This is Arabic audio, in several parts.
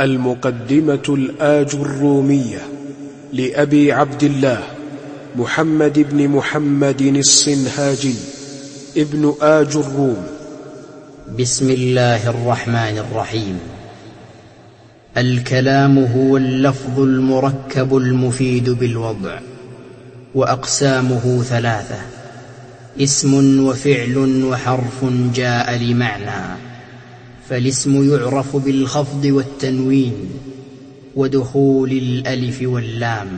المقدمة الآج الرومية لأبي عبد الله محمد بن محمد الصنهاجي ابن آج الروم. بسم الله الرحمن الرحيم. الكلام هو اللفظ المركب المفيد بالوضع وأقسامه ثلاثة اسم وفعل وحرف جاء لمعنى. فالاسم يعرف بالخفض والتنوين ودخول الألف واللام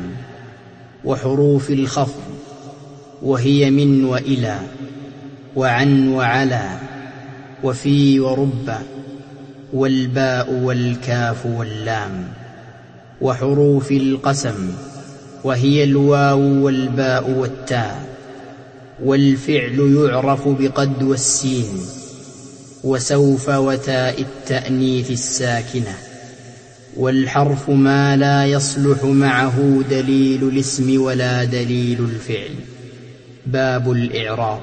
وحروف الخفض وهي من وإلى وعن وعلى وفي ورب والباء والكاف واللام وحروف القسم وهي الواو والباء والتاء والفعل يعرف بقد والسين. وسوف وتاء التأنيث الساكنة والحرف ما لا يصلح معه دليل الاسم ولا دليل الفعل. باب الإعراب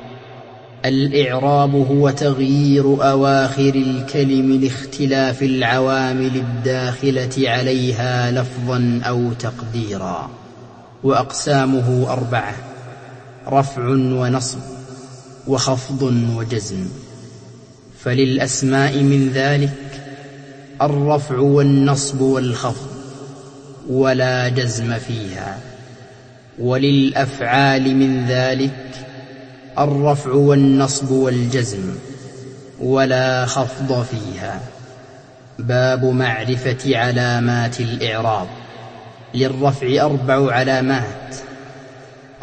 الإعراب هو تغيير أواخر الكلم لاختلاف العوامل الداخلة عليها لفظا أو تقديرا وأقسامه أربعة رفع ونصب وخفض وجزم. فللأسماء من ذلك الرفع والنصب والخفض ولا جزم فيها وللأفعال من ذلك الرفع والنصب والجزم ولا خفض فيها باب معرفة علامات الإعراب للرفع أربع علامات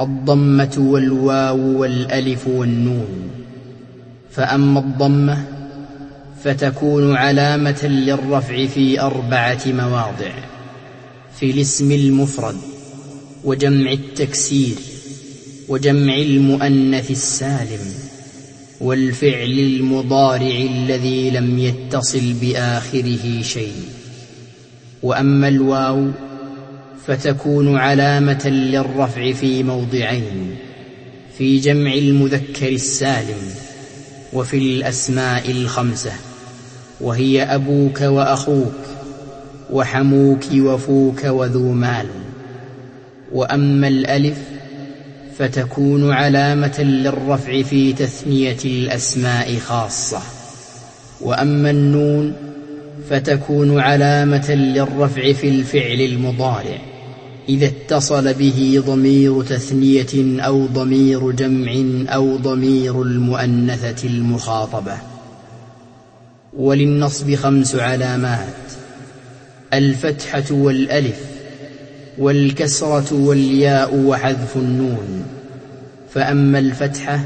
الضمة والواو والألف والنون فأما الضمة فتكون علامة للرفع في أربعة مواضع في الاسم المفرد وجمع التكسير وجمع المؤنث السالم والفعل المضارع الذي لم يتصل بآخره شيء وأما الواو فتكون علامة للرفع في موضعين في جمع المذكر السالم وفي الأسماء الخمسة وهي أبوك وأخوك وحموك وفوك وذو مال. وأما الألف فتكون علامة للرفع في تثنية الأسماء خاصة. وأما النون فتكون علامة للرفع في الفعل المضارع. إذا اتصل به ضمير تثنية أو ضمير جمع أو ضمير المؤنثة المخاطبة. وللنصب خمس علامات. الفتحة والألف والكسرة والياء وحذف النون. فأما الفتحة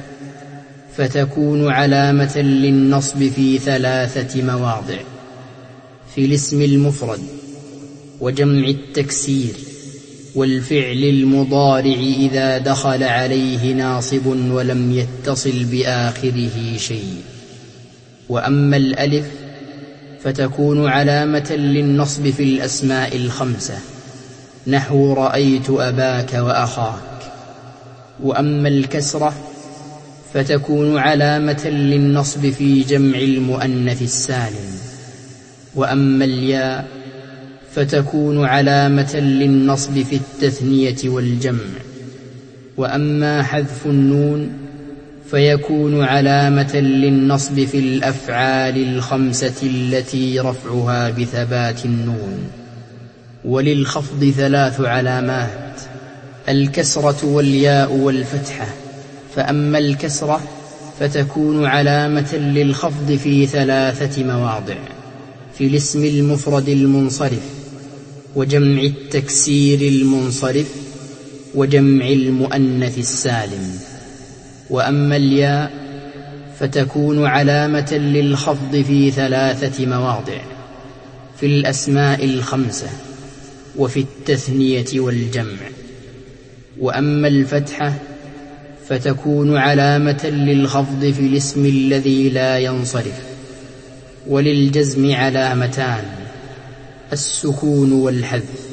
فتكون علامة للنصب في ثلاثة مواضع. في الاسم المفرد وجمع التكسير. والفعل المضارع إذا دخل عليه ناصب ولم يتصل بآخره شيء. وأما الألف فتكون علامة للنصب في الأسماء الخمسة. نحو رأيت أباك وأخاك. وأما الكسرة فتكون علامة للنصب في جمع المؤنث السالم. وأما الياء فتكون علامة للنصب في التثنية والجمع. وأما حذف النون فيكون علامة للنصب في الأفعال الخمسة التي رفعها بثبات النون. وللخفض ثلاث علامات الكسرة والياء والفتحة. فأما الكسرة فتكون علامة للخفض في ثلاثة مواضع في الاسم المفرد المنصرف وجمع التكسير المنصرف وجمع المؤنث السالم. وأما الياء فتكون علامة للخفض في ثلاثة مواضع في الأسماء الخمسة وفي التثنية والجمع. وأما الفتحة فتكون علامة للخفض في الاسم الذي لا ينصرف وللجزم علامتان. السكون والحذف.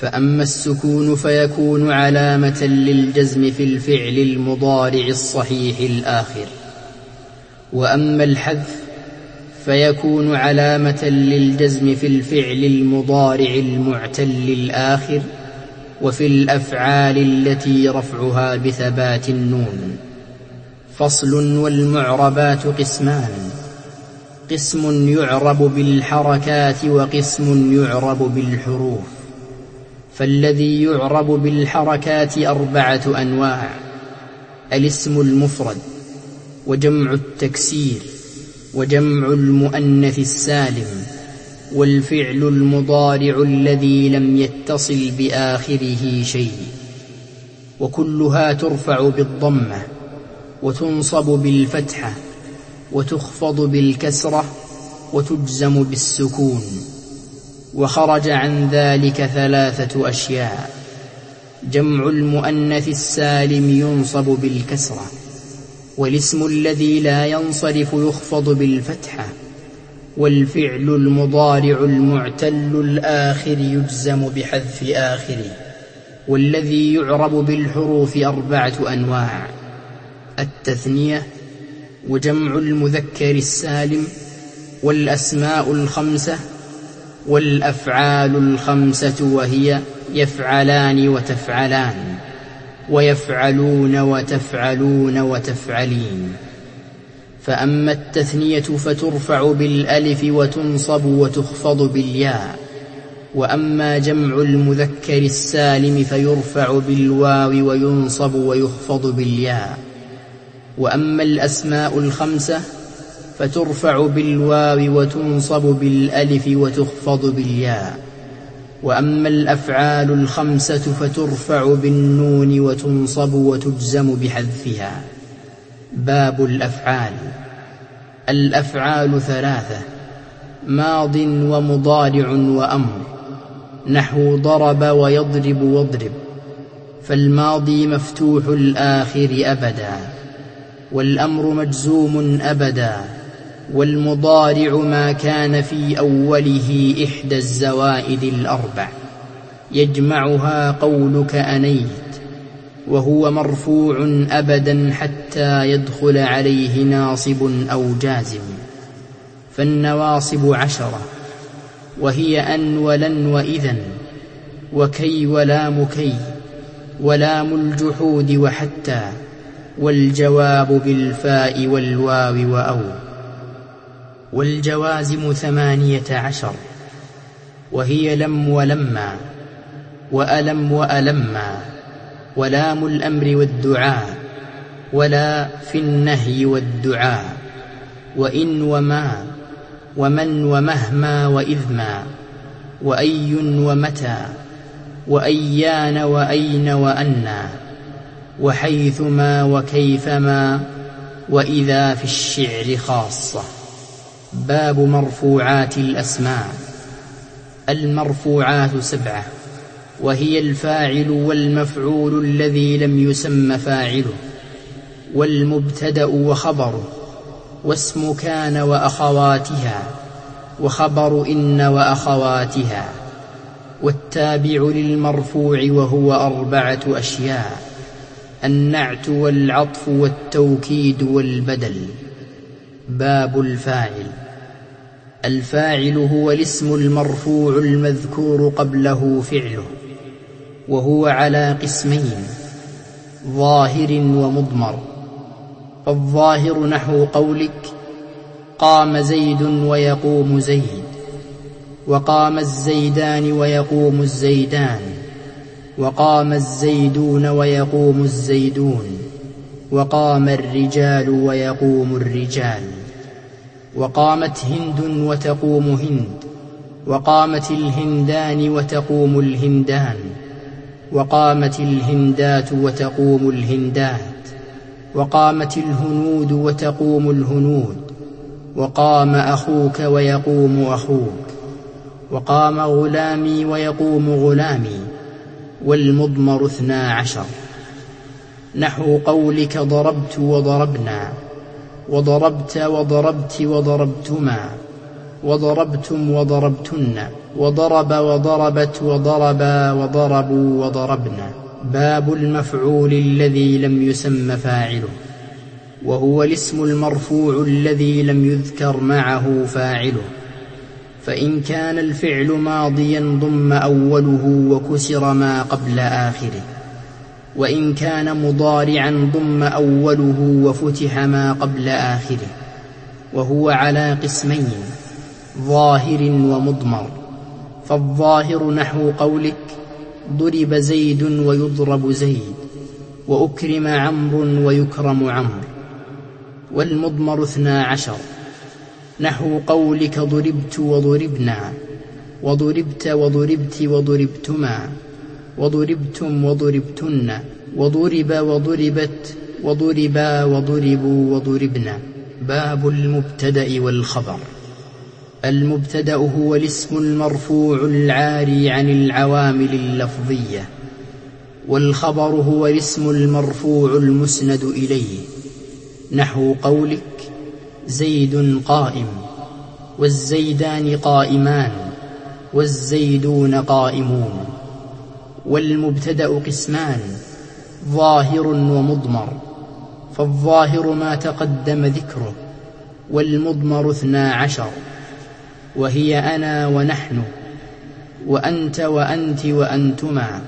فأما السكون فيكون علامة للجزم في الفعل المضارع الصحيح الآخر. وأما الحذف فيكون علامة للجزم في الفعل المضارع المعتل الآخر وفي الأفعال التي رفعها بثبات النون. فصل والمعربات قسمان. قسم يعرب بالحركات وقسم يعرب بالحروف. فالذي يعرب بالحركات أربعة أنواع. الاسم المفرد وجمع التكسير وجمع المؤنث السالم والفعل المضارع الذي لم يتصل بآخره شيء. وكلها ترفع بالضمة وتنصب بالفتحة. وتخفض بالكسرة وتجزم بالسكون وخرج عن ذلك ثلاثة أشياء. جمع المؤنث السالم ينصب بالكسرة والاسم الذي لا ينصرف يخفض بالفتحة والفعل المضارع المعتل الآخر يجزم بحذف آخره والذي يعرب بالحروف أربعة أنواع التثنية وجمع المذكر السالم والأسماء الخمسة والأفعال الخمسة وهي يفعلان وتفعلان ويفعلون وتفعلون وتفعلين. فأما التثنية فترفع بالألف وتنصب وتخفض بالياء وأما جمع المذكر السالم فيرفع بالواو وينصب ويخفض بالياء. وأما الأسماء الخمسة فترفع بالواو وتنصب بالألف وتخفض بالياء. وأما الأفعال الخمسة فترفع بالنون وتنصب وتجزم بحذفها. باب الأفعال. الأفعال ثلاثة ماض ومضارع وأمر. نحو ضرب ويضرب واضرب. فالماضي مفتوح الآخر أبدا. والأمر مجزوم أبدا والمضارع ما كان في أوله إحدى الزوائد الأربع. يجمعها قولك أنيت وهو مرفوع أبدا حتى يدخل عليه ناصب أو جازم. فالنواصب عشرة وهي أن ولن وإذا وكي ولام كي ولام الجحود وحتى. والجواب بالفاء والواو وأو. والجوازم ثمانية عشر. وهي لم ولما. وألم وألما. ولام الأمر والدعاء. ولا في النهي والدعاء. وإن وما. ومن ومهما وإذما. وأي ومتى. وأيان وأين وأنى وحيثما وكيفما وإذا في الشعر خاصة. باب مرفوعات الأسماء. المرفوعات سبعة. وهي الفاعل والمفعول الذي لم يسم فاعله. والمبتدأ وخبره. واسم كان وأخواتها. وخبر إن وأخواتها. والتابع للمرفوع وهو أربعة أشياء. النعت والعطف والتوكيد والبدل. باب الفاعل. الفاعل هو الاسم المرفوع المذكور قبله فعله وهو على قسمين ظاهر ومضمر. فالظاهر نحو قولك قام زيد ويقوم زيد وقام الزيدان ويقوم الزيدان. وقام الزيدون ويقوم الزيدون وقام الرجال ويقوم الرجال وقامت هند وتقوم هند وقامت الهندان وتقوم الهندان وقامت الهندات وتقوم الهندات وقامت الهنود وتقوم الهنود وقام أخوك ويقوم أخوك وقام غلامي ويقوم غلامي والمضمر اثنا عشر. نحو قولك ضربت وضربنا وضربت وضربت وضربتما وضربتم وضربتن وضرب وضربت وضربا وضربوا وضربنا. باب المفعول الذي لم يسم فاعله وهو الاسم المرفوع الذي لم يذكر معه فاعله. فإن كان الفعل ماضيا ضم أوله وكسر ما قبل آخره وإن كان مضارعا ضم أوله وفتح ما قبل آخره وهو على قسمين ظاهر ومضمر. فالظاهر نحو قولك ضرب زيد ويضرب زيد وأكرم عمرو ويكرم عمرو والمضمر اثنا عشر. نحو قولك ضربت وضربنا وضربت وضربت وضربتما وضربتم وضربتن وضرب وضربت وضربا وضربوا وضربنا باب المبتدأ والخبر. المبتدأ هو الاسم المرفوع العاري عن العوامل اللفظية والخبر هو الاسم المرفوع المسند إليه. نحو قولك زيد قائم والزيدان قائمان والزيدون قائمون والمبتدأ قسمان ظاهر ومضمر فالظاهر ما تقدم ذكره والمضمر اثنا عشر وهي أنا ونحن وأنت وأنت وأنتما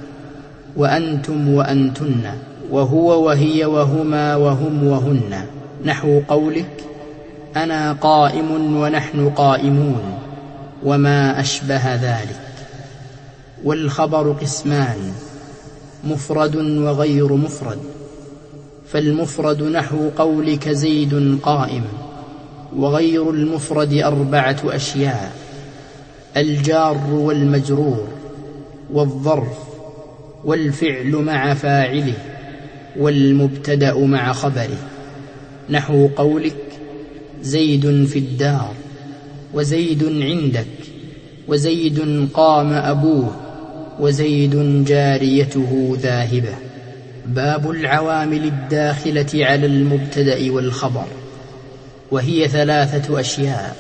وأنتم وأنتن وهو وهي وهما وهم وهن نحو قولك أنا قائم ونحن قائمون وما أشبه ذلك. والخبر قسمان مفرد وغير مفرد فالمفرد نحو قولك زيد قائم وغير المفرد أربعة أشياء الجار والمجرور والظرف والفعل مع فاعله والمبتدأ مع خبره. نحو قولك زيد في الدار وزيد عندك وزيد قام أبوه وزيد جاريته ذاهبة. باب العوامل الداخلة على المبتدأ والخبر وهي ثلاثة أشياء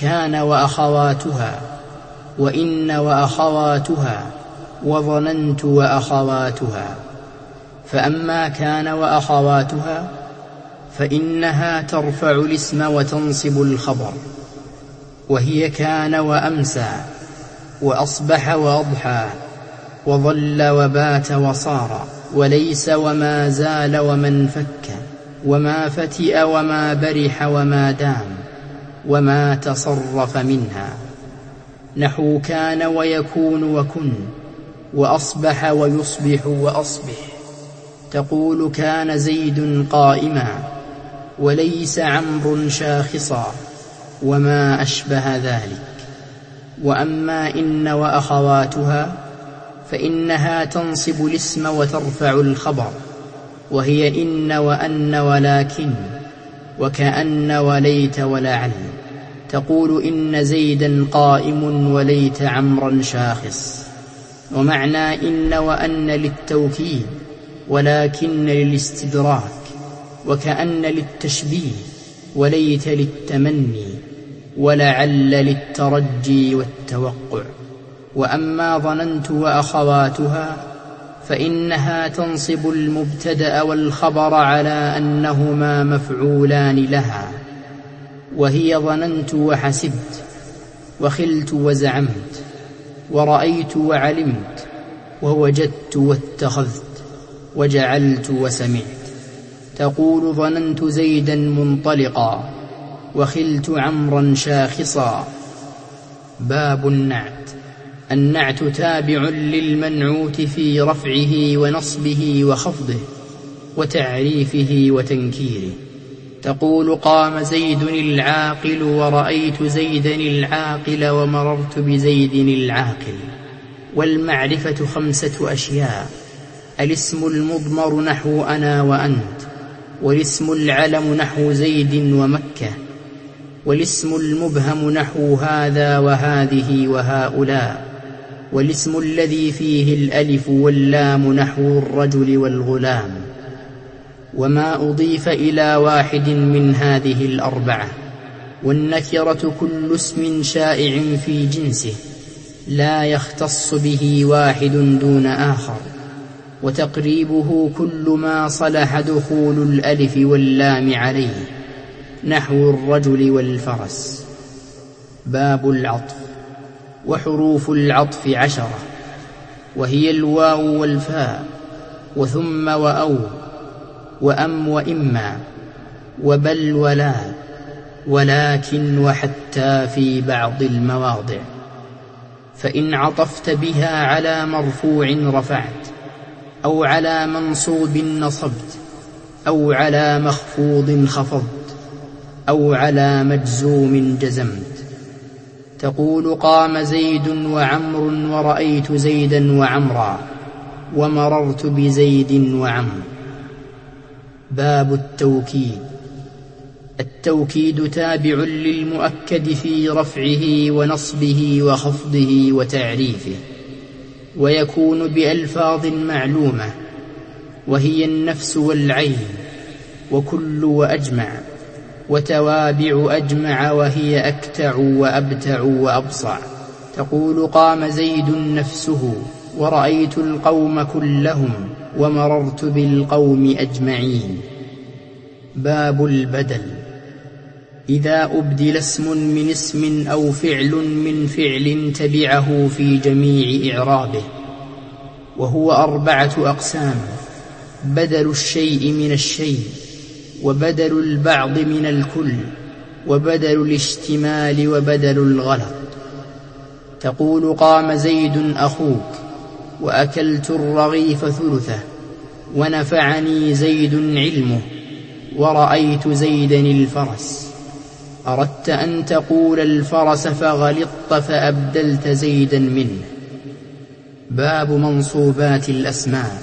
كان وأخواتها وإن وأخواتها وظننت وأخواتها. فأما كان وأخواتها فإنها ترفع الاسم وتنصب الخبر. وهي كان وأمسى وأصبح وأضحى وظل وبات وصار وليس وما زال ومن فك وما فتئ وما برح وما دام وما تصرف منها. نحو كان ويكون وكن وأصبح ويصبح وأصبح. تقول كان زيد قائما وليس عمرو شاخصا وما أشبه ذلك. وأما إن وأخواتها فإنها تنصب الاسم وترفع الخبر وهي إن وأن ولكن وكأن وليت ولعل تقول إن زيدا قائم وليت عمرا شاخص. ومعنى إن وأن للتوكيد ولكن للاستدراك. وكأن للتشبيه وليت للتمني ولعل للترجي والتوقع. وأما ظننت وأخواتها فإنها تنصب المبتدأ والخبر على أنهما مفعولان لها. وهي ظننت وحسبت وخلت وزعمت ورأيت وعلمت ووجدت واتخذت وجعلت وسمعت. تقول ظننت زيدا منطلقا وخلت عمرا شاخصا. باب النعت. النعت تابع للمنعوت في رفعه ونصبه وخفضه وتعريفه وتنكيره. تقول قام زيد العاقل ورأيت زيدا العاقل ومررت بزيد العاقل. والمعرفة خمسة أشياء. الاسم المضمر نحو أنا وأنت. والاسم العلم نحو زيد ومكة والاسم المبهم نحو هذا وهذه وهؤلاء والاسم الذي فيه الألف واللام نحو الرجل والغلام وما أضيف إلى واحد من هذه الأربعة والنكرة كل اسم شائع في جنسه لا يختص به واحد دون آخر. وتقريبه كل ما صلح دخول الألف واللام عليه نحو الرجل والفرس. باب العطف وحروف العطف عشرة وهي الواو والفاء وثم وأو وأم وإما وبل ولا ولكن وحتى في بعض المواضع فإن عطفت بها على مرفوع رفعت. أو على منصوب نصبت أو على مخفوض خفضت أو على مجزوم جزمت. تقول قام زيد وعمر ورأيت زيدا وعمرا ومررت بزيد وعمر. باب التوكيد. التوكيد تابع للمؤكد في رفعه ونصبه وخفضه وتعريفه. ويكون بألفاظ معلومة وهي النفس والعين وكل وأجمع وتوابع أجمع وهي أكتع وأبتع وأبصع. تقول قام زيد نفسه ورأيت القوم كلهم ومررت بالقوم أجمعين. باب البدل. إذا أبدل اسم من اسم أو فعل من فعل تبعه في جميع إعرابه وهو أربعة أقسام بدل الشيء من الشيء وبدل البعض من الكل وبدل الاشتمال وبدل الغلط. تقول قام زيد أخوك وأكلت الرغيف ثلثه ونفعني زيد علمه ورأيت زيدا الفرس. أردت أن تقول الفرس فغلطت فأبدلت زيدا منه. باب منصوبات الأسماء.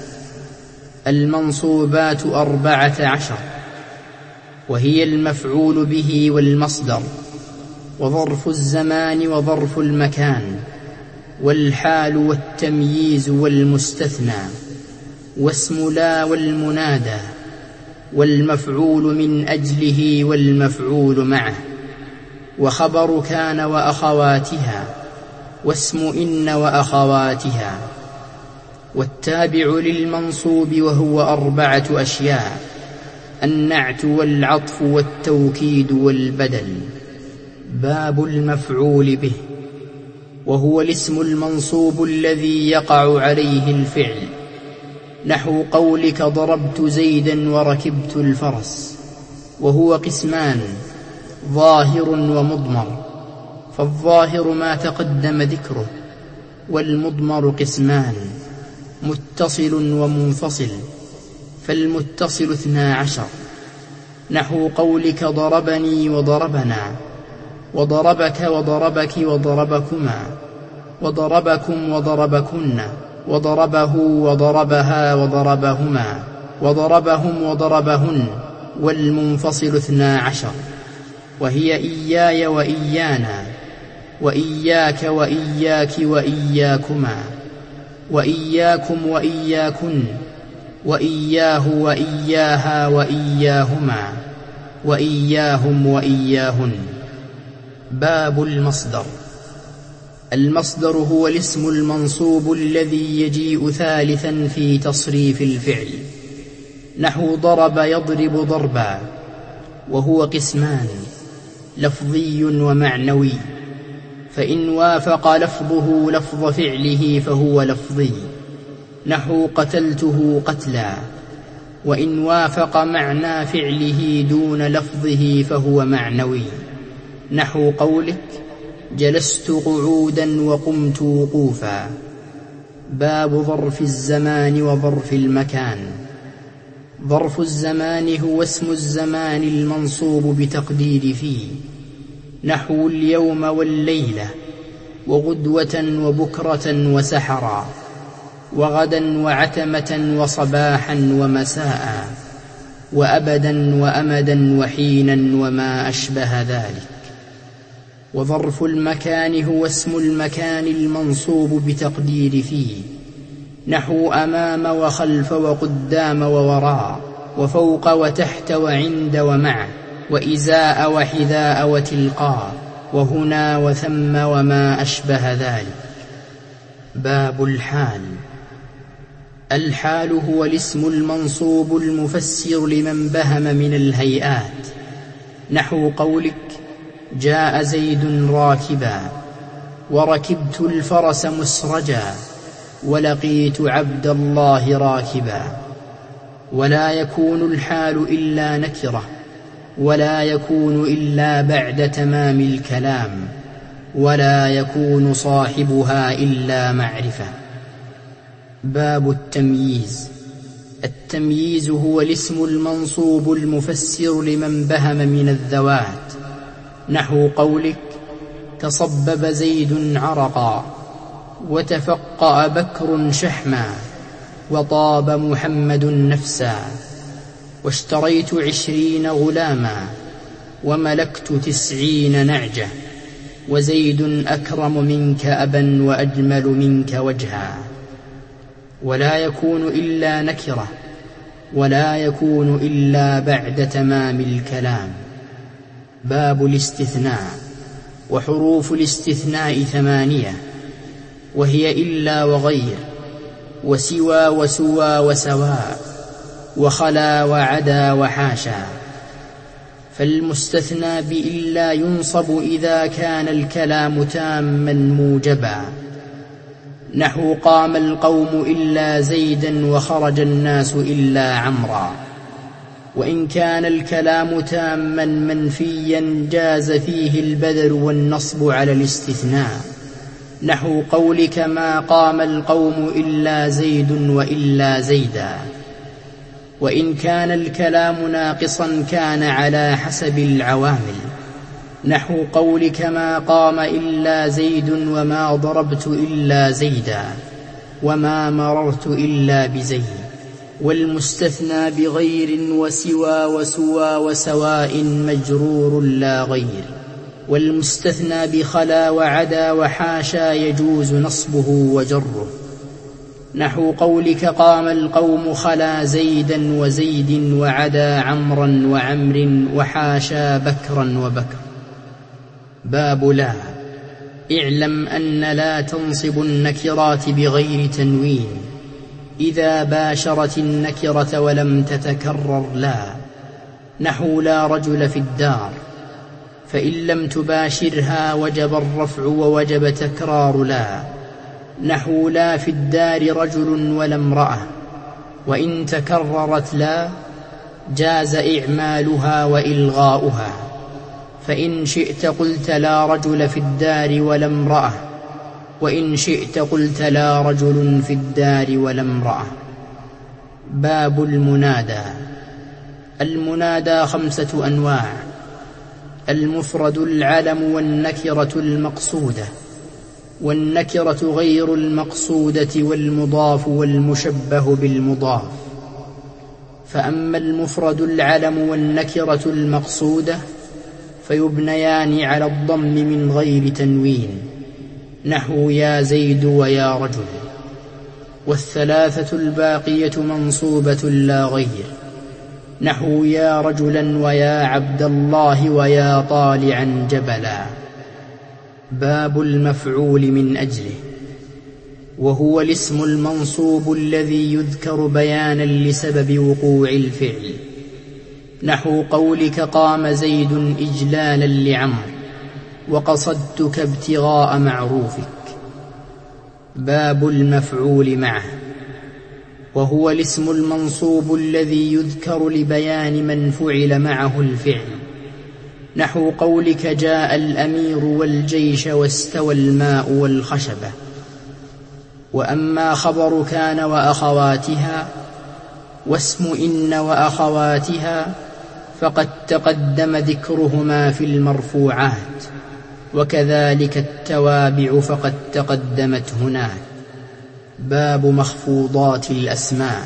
المنصوبات أربعة عشر. وهي المفعول به والمصدر. وظرف الزمان وظرف المكان. والحال والتمييز والمستثنى. واسم لا والمنادى. والمفعول من أجله والمفعول معه. وخبر كان وأخواتها واسم إن وأخواتها والتابع للمنصوب وهو أربعة أشياء النعت والعطف والتوكيد والبدل باب المفعول به وهو الاسم المنصوب الذي يقع عليه الفعل نحو قولك ضربت زيدا وركبت الفرس وهو قسمان ظاهر ومضمر فالظاهر ما تقدم ذكره والمضمر قسمان متصل ومنفصل فالمتصل اثنا عشر. نحو قولك ضربني وضربنا وضربك وضربك وضربكما وضربكم وضربكن وضربه وضربها وضربهما وضربهم وضربهن والمنفصل اثنا عشر. وهي إياي وإيانا وإياك وإياك وإياكما وإياكم وإياكن وإياه وإياها وإياهما وإياهم وإياهن. باب المصدر. المصدر هو الاسم المنصوب الذي يجيء ثالثا في تصريف الفعل. نحو ضرب يضرب ضربا وهو قسمان. لفظي ومعنوي فإن وافق لفظه لفظ فعله فهو لفظي نحو قتلته قتلا وإن وافق معنى فعله دون لفظه فهو معنوي نحو قولك جلست قعودا وقمت وقوفا باب ظرف الزمان وظرف المكان. ظرف الزمان هو اسم الزمان المنصوب بتقدير فيه. نحو اليوم والليلة وغدوة وبكرة وسحرا وغدا وعتمة وصباحا ومساء وأبدا وأمدا وحينا وما أشبه ذلك. وظرف المكان هو اسم المكان المنصوب بتقدير فيه. نحو أمام وخلف وقدام ووراء وفوق وتحت وعند ومع وإزاء وحذاء وتلقاء وهنا وثم وما أشبه ذلك. باب الحال. الحال هو الاسم المنصوب المفسر لمن بهم من الهيئات. نحو قولك جاء زيد راكبا. وركبت الفرس مسرجا. ولقيت عبد الله راكبا. ولا يكون الحال إلا نكرة ولا يكون إلا بعد تمام الكلام ولا يكون صاحبها إلا معرفة. باب التمييز. التمييز هو الاسم المنصوب المفسر لمن بهم من الذوات. نحو قولك تصبب زيد عرقا. وتفقأ بكر شحما وطاب محمد نفسا واشتريت عشرين غلاما وملكت تسعين نعجة وزيد أكرم منك أبا وأجمل منك وجها ولا يكون إلا نكرة ولا يكون إلا بعد تمام الكلام باب الاستثناء وحروف الاستثناء ثمانية وهي إلا وغير وسوى وسوى وسواء وخلا وعدا وحاشا. فالمستثنى بإلا ينصب إذا كان الكلام تاما موجبا. نحو قام القوم إلا زيدا وخرج الناس إلا عمرا. وإن كان الكلام تاما منفيا جاز فيه البدل والنصب على الاستثناء. نحو قولك ما قام القوم إلا زيد وإلا زيدا. وإن كان الكلام ناقصا كان على حسب العوامل. نحو قولك ما قام إلا زيد وما ضربت إلا زيدا وما مررت إلا بزيد. والمستثنى بغير وسوى وسوى وسواء مجرور لا غير. والمستثنى بخلا وعدا وحاشا يجوز نصبه وجره. نحو قولك قام القوم خلا زيدا وزيد وعدا عمرا وعمر وحاشا بكرا وبكر. باب لا. اعلم أن لا تنصب النكرات بغير تنوين. إذا باشرت النكرة ولم تتكرر لا. نحو لا رجل في الدار. فإن لم تباشرها وجب الرفع ووجب تكرار لا. نحو لا في الدار رجل ولا امرأة. وإن تكررت لا جاز إعمالها وإلغاؤها. فإن شئت قلت لا رجل في الدار ولا امرأة. وإن شئت قلت لا رجل في الدار ولا امرأة. باب المنادى. المنادى خمسة أنواع. المفرد العلم والنكرة المقصودة والنكرة غير المقصودة والمضاف والمشبه بالمضاف. فأما المفرد العلم والنكرة المقصودة فيبنيان على الضم من غير تنوين نحو يا زيد ويا رجل والثلاثة الباقية منصوبة لا غير. نحو يا رجلا ويا عبد الله ويا طالعا جبلا. باب المفعول من أجله. وهو الاسم المنصوب الذي يذكر بيانا لسبب وقوع الفعل. نحو قولك قام زيد إجلالا لعمر وقصدتك ابتغاء معروفك. باب المفعول معه. وهو الاسم المنصوب الذي يذكر لبيان من فعل معه الفعل. نحو قولك جاء الأمير والجيش واستوى الماء والخشبة وأما خبر كان وأخواتها واسم إن وأخواتها فقد تقدم ذكرهما في المرفوعات وكذلك التوابع فقد تقدمت هناك. باب مخفوضات الأسماء.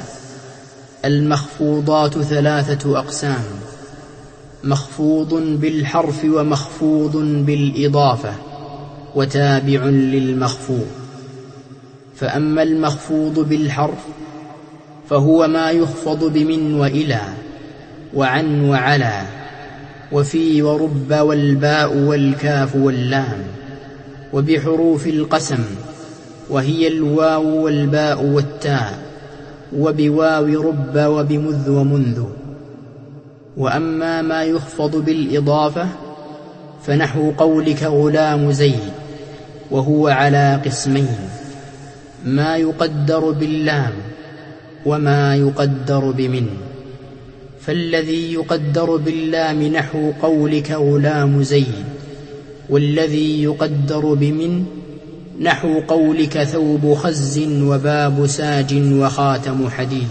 المخفوضات ثلاثة أقسام مخفوض بالحرف ومخفوض بالإضافة وتابع للمخفوض. فأما المخفوض بالحرف فهو ما يخفض بمن وإلى وعن وعلى وفي ورب والباء والكاف واللام وبحروف القسم وهي الواو والباء والتاء وبواو رب وبمذ ومنذ. وأما ما يخفض بالإضافة فنحو قولك غلام زيد وهو على قسمين ما يقدر باللام وما يقدر بمن. فالذي يقدر باللام نحو قولك غلام زيد والذي يقدر بمن نحو قولك ثوب خز وباب ساج وخاتم حديد.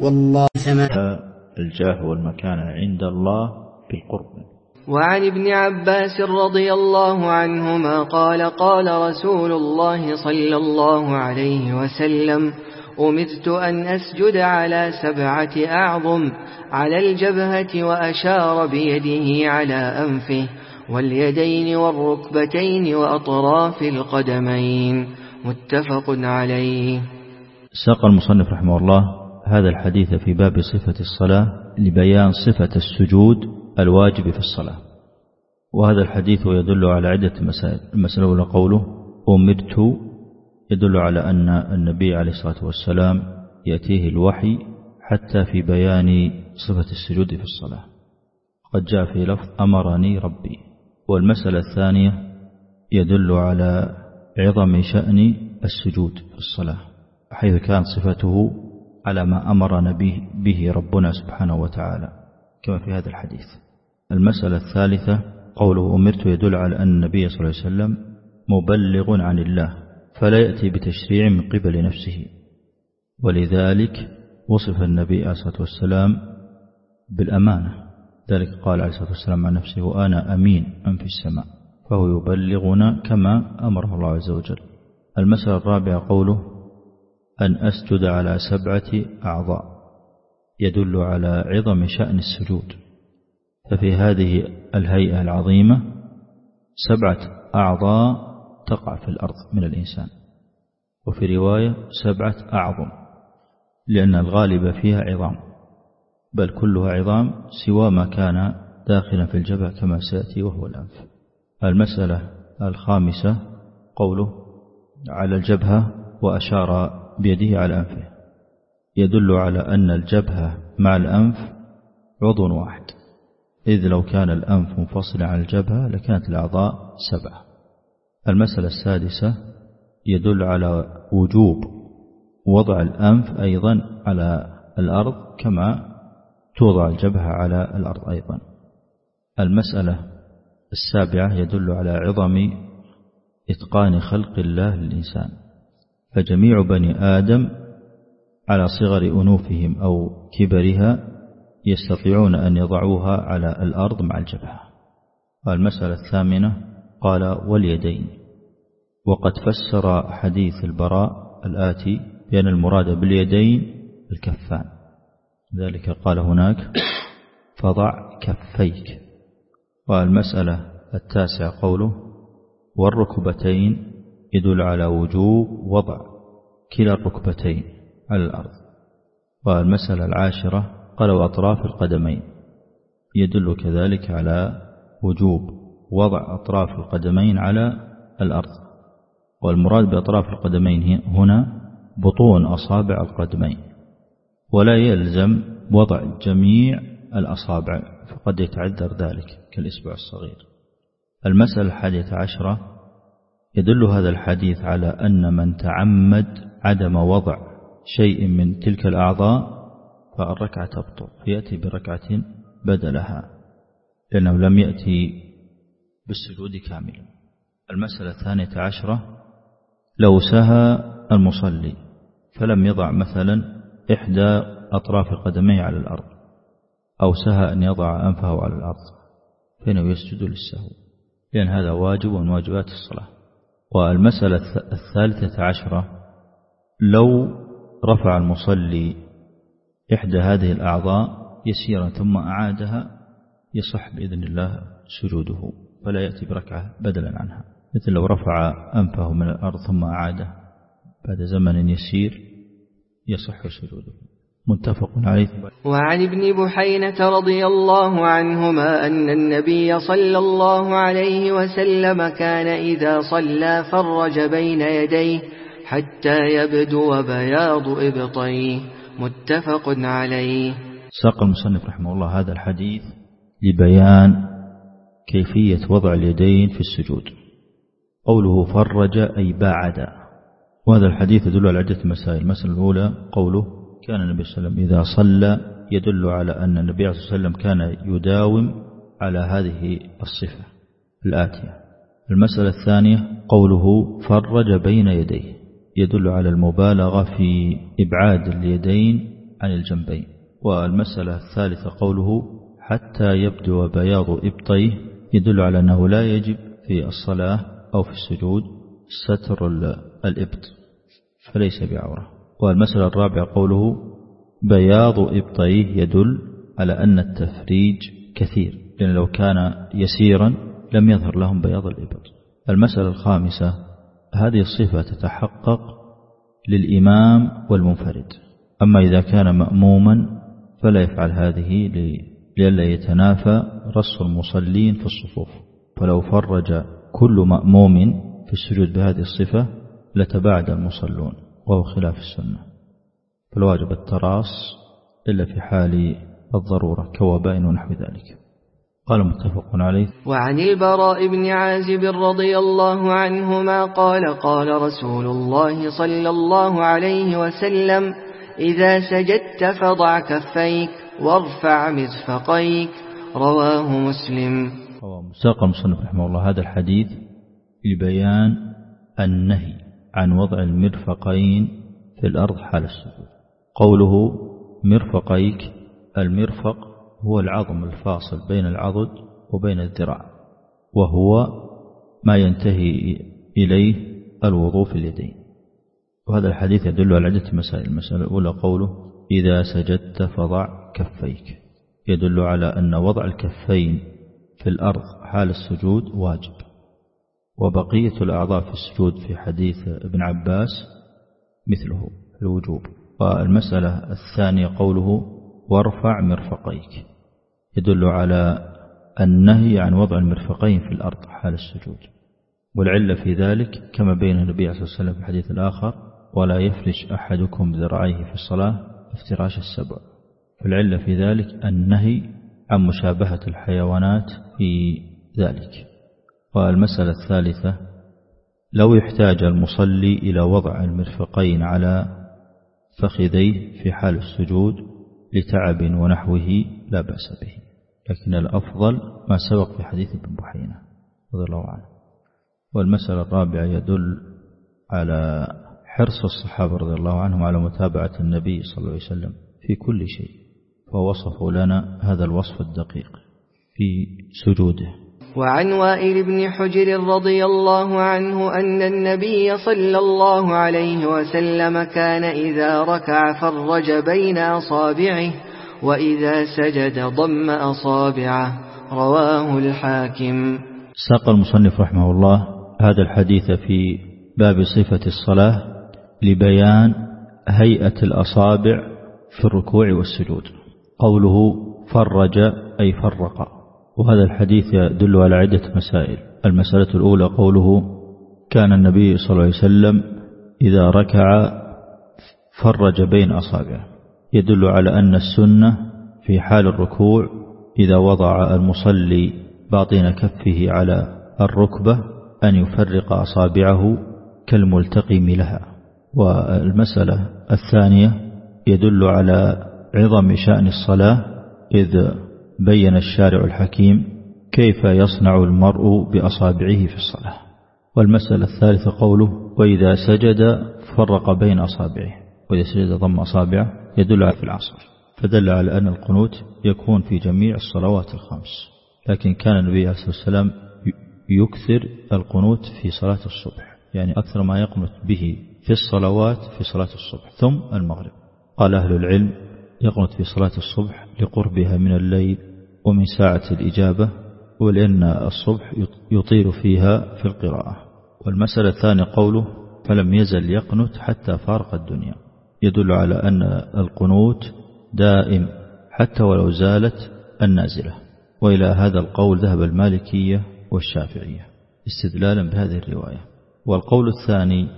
والله ثمان الجاه والمكانة عند الله بالقرب. وعن ابن عباس رضي الله عنهما قال قال رسول الله صلى الله عليه وسلم أمرت أن أسجد على سبعة أعظم على الجبهة وأشار بيده على أنفه. واليدين والركبتين وأطراف القدمين. متفق عليه. ساق المصنف رحمه الله هذا الحديث في باب صفة الصلاة لبيان صفة السجود الواجب في الصلاة. وهذا الحديث يدل على عدة مسائل. المسألة الأولى قوله أمرت. يدل على أن النبي عليه الصلاة والسلام يأتيه الوحي حتى في بيان صفة السجود في الصلاة. قد جاء في لفظ أمرني ربي. والمسألة الثانية يدل على عظم شأن السجود في الصلاة حيث كان صفته على ما به, به ربنا سبحانه وتعالى كما في هذا الحديث. المسألة الثالثة قوله أمرت يدل على أن النبي صلى الله عليه وسلم مبلغ عن الله فلا يأتي بتشريع من قبل نفسه. ولذلك وصف النبي عليه الصلاة والسلام بالأمانة. ذلك قال عليه الصلاة والسلام عن نفسه وأنا أمين أم في السماء. فهو يبلغنا كما أمره الله عز وجل. المسألة الرابعة قوله أن أسجد على سبعة أعضاء. يدل على عظم شأن السجود. ففي هذه الهيئة العظيمة سبعة أعضاء تقع في الأرض من الإنسان. وفي رواية سبعة أعظم لأن الغالب فيها عظام. بل كلها عظام سوى ما كان داخلا في الجبهة كما سيأتي وهو الأنف المسألة الخامسة قوله على الجبهة وأشار بيده على أنفه. يدل على أن الجبهة مع الأنف عضو واحد. إذ لو كان الأنف منفصلا عن الجبهة لكانت الأعضاء سبعة. المسألة السادسة يدل على وجوب وضع الأنف أيضا على الأرض كما توضع الجبهة على الأرض أيضا. المسألة السابعة يدل على عظم إتقان خلق الله للإنسان. فجميع بني آدم على صغر أنوفهم أو كبرها يستطيعون أن يضعوها على الأرض مع الجبهة. المسألة الثامنة قال واليدين. وقد فسر حديث البراء الآتي بأن المراد باليدين الكفان. ذلك قال هناك فضع كفيك. والمسألة التاسعة قوله والركبتين يدل على وجوب وضع كلا الركبتين على الأرض. والمسألة العاشرة قال وأطراف القدمين. يدل كذلك على وجوب وضع أطراف القدمين على الأرض. والمراد بأطراف القدمين هنا بطون أصابع القدمين. ولا يلزم وضع جميع الأصابع فقد يتعذر ذلك كالإصبع الصغير. المسألة الحادية عشرة يدل هذا الحديث على أن من تعمد عدم وضع شيء من تلك الأعضاء فالركعة تبطل فيأتي بركعة بدلها لأنه لم يأتي بالسجود كاملا المسألة الثانية عشرة لو سهى المصلي فلم يضع مثلا إحدى أطراف قدميه على الأرض أو سهى أن يضع أنفه على الأرض فإنه يسجد للسهو. لأن هذا واجب من واجبات الصلاة. والمسألة الثالثة عشرة لو رفع المصلي إحدى هذه الأعضاء يسيرا ثم أعادها يصح بإذن الله سجوده فلا يأتي بركعة بدلا عنها. مثل لو رفع أنفه من الأرض ثم أعاده بعد زمن يسير يصح سجوده. متفق عليه. وعن ابن بحينة رضي الله عنهما أن النبي صلى الله عليه وسلم كان إذا صلى فرج بين يديه حتى يبدو بياض إبطيه. متفق عليه. ساق المصنف رحمه الله هذا الحديث لبيان كيفية وضع اليدين في السجود. قوله فرج أي باعد وهذا الحديث يدل على عدة مسائل. المسألة الأولى قوله كان النبي صلى الله عليه وسلم إذا صلى يدل على أن النبي صلى الله عليه وسلم كان يداوم على هذه الصفة الآتية. المسألة الثانية قوله فرج بين يديه. يدل على المبالغة في إبعاد اليدين عن الجنبين. والمسألة الثالثة قوله حتى يبدو بياض إبطيه. يدل على أنه لا يجب في الصلاة أو في السجود ستر الإبط. فليس بعورة. والمسألة الرابعة قوله بياض إبطيه يدل على أن التفريج كثير لأن لو كان يسيرا لم يظهر لهم بياض الإبط. المسألة الخامسة هذه الصفة تتحقق للإمام والمنفرد. أما إذا كان مأموما فلا يفعل هذه لئلا يتنافى رص المصلين في الصفوف. فلو فرج كل مأموم في السجود بهذه الصفة لتباعد المصلون وهو خلاف السنة. فالواجب التراص إلا في حال الضرورة كوباء ونحو ذلك. قال متفق عليه. وعن البراء بن عازب رضي الله عنهما قال قال رسول الله صلى الله عليه وسلم إذا سجدت فضع كفيك وارفع مزفقيك رواه مسلم. ساق المصنف رحمه الله. هذا الحديث لبيان النهي. عن وضع المرفقين في الأرض حال السجود قوله مرفقيك المرفق هو العظم الفاصل بين العضد وبين الذراع وهو ما ينتهي إليه الوضوء في اليدين. وهذا الحديث يدل على عدة مسائل. المسألة الأولى قوله إذا سجدت فضع كفيك. يدل على أن وضع الكفين في الأرض حال السجود واجب. وبقية الأعضاء في السجود في حديث ابن عباس مثله الوجوب. والمسألة الثانية قوله وارفع مرفقيك يدل على النهي عن وضع المرفقين في الأرض حال السجود. والعلة في ذلك كما بين النبي صلى الله عليه وسلم في الحديث الآخر ولا يفرش أحدكم ذراعيه في الصلاة افتراش السبع فالعلة في ذلك النهي عن مشابهة الحيوانات في ذلك. والمسألة الثالثة لو يحتاج المصلي إلى وضع المرفقين على فخذيه في حال السجود لتعب ونحوه لا بأس به. لكن الأفضل ما سبق في حديث ابن بحينة رضي الله عنه. والمسألة الرابعة يدل على حرص الصحابة رضي الله عنهم على متابعة النبي صلى الله عليه وسلم في كل شيء فوصفوا لنا هذا الوصف الدقيق في سجوده. وعن وائل بن حجر رضي الله عنه أن النبي صلى الله عليه وسلم كان إذا ركع فرج بين أصابعه وإذا سجد ضم أصابعه. رواه الحاكم. ساق المصنف رحمه الله هذا الحديث في باب صفة الصلاة لبيان هيئة الأصابع في الركوع والسجود. قوله فرج أي فرق. وهذا الحديث يدل على عدة مسائل. المسألة الأولى قوله كان النبي صلى الله عليه وسلم إذا ركع فرج بين أصابعه. يدل على أن السنة في حال الركوع إذا وضع المصلي باطن كفه على الركبة أن يفرق أصابعه كالملتقم لها. والمسألة الثانية يدل على عظم شأن الصلاة إذ بين الشارع الحكيم كيف يصنع المرء بأصابعه في الصلاة. والمسألة الثالثة قوله وإذا سجد فرق بين أصابعه. وإذا سجد ضم أصابعه يدل على في العصر. فدل على أن القنوت يكون في جميع الصلوات الخمس. لكن كان النبي عليه الصلاة والسلام يكثر القنوت في صلاة الصبح. يعني أكثر ما يقنت به في الصلوات في صلاة الصبح. ثم المغرب. قال أهل العلم يقنت في صلاة الصبح لقربها من الليل ومن ساعة الإجابة ولأن الصبح يطيل فيها في القراءة. والمسألة الثانية قوله فلم يزل يقنت حتى فارق الدنيا. يدل على أن القنوت دائم حتى ولو زالت النازلة. وإلى هذا القول ذهب المالكية والشافعية استدلالا بهذه الرواية. والقول الثاني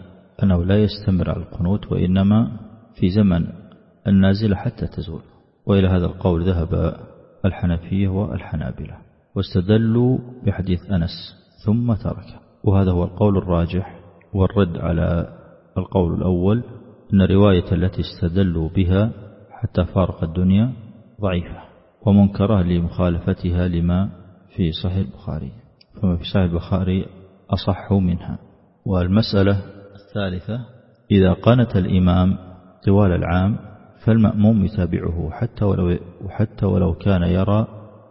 أنه لا يستمر على القنوت وإنما في زمن النازلة حتى تزول. وإلى هذا القول ذهب الحنفية والحنابلة. واستدلوا بحديث أنس ثم ترك وهذا هو القول الراجح والرد على القول الأول أن الرواية التي استدلوا بها حتى فارق الدنيا ضعيفة ومنكرة لمخالفتها لما في صحيح البخاري. فما في صحيح البخاري أصح منها. والمسألة الثالثة إذا قنت الإمام طوال العام فالمأموم يتابعه حتى ولو, حتى ولو كان يرى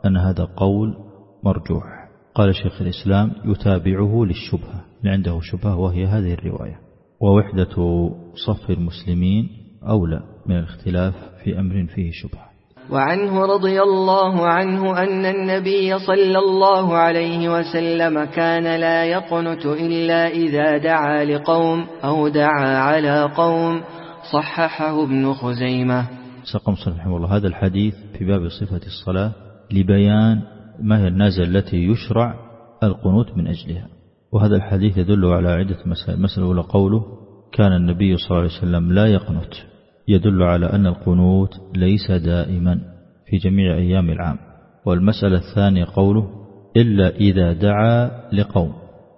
أن هذا قول مرجوح. قال شيخ الإسلام يتابعه للشبهة عنده شبهة وهي هذه الرواية ووحدة صف المسلمين أولى من الاختلاف في أمر فيه شبهة. وعنه رضي الله عنه أن النبي صلى الله عليه وسلم كان لا يقنت إلا إذا دعا لقوم أو دعا على قوم صححه ابن خزيمة. سقم رحمه الله. هذا الحديث في باب صفة الصلاة لبيان ما هي النازل التي يشرع القنوت من أجلها. وهذا الحديث يدل على عدة مسائل. المسألة الأولى قوله كان النبي صلى الله عليه وسلم لا يقنت. يدل على أن القنوت ليس دائما في جميع أيام العام. والمسألة الثانية قوله إلا إذا دعا لقوم.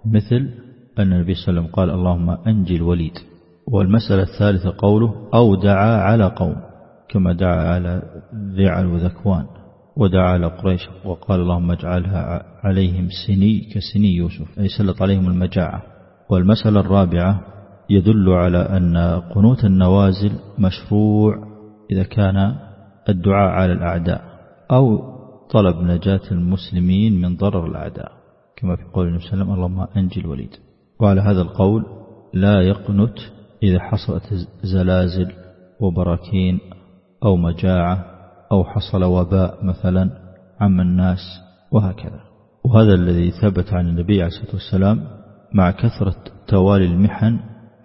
مثل أن النبي صلى الله عليه وسلم قال اللهم أنجي الوليد. والمسألة الثالثة قوله أو دعا على قوم كما دعا على ذيع وذكوان ودعا على قريش وقال اللهم اجعلها عليهم سني كسني يوسف أي سلط عليهم المجاعة. والمسألة الرابعة يدل على أن قنوت النوازل مشروع إذا كان الدعاء على الأعداء أو طلب نجاة المسلمين من ضرر الأعداء كما في قول النبي صلى الله عليه وسلم اللهم أنجي الوليد. وعلى هذا القول لا يقنت إذا حصلت زلازل وبراكين أو مجاعة أو حصل وباء مثلا عم الناس وهكذا. وهذا الذي ثبت عن النبي عليه الصلاة والسلام مع كثرة توالي المحن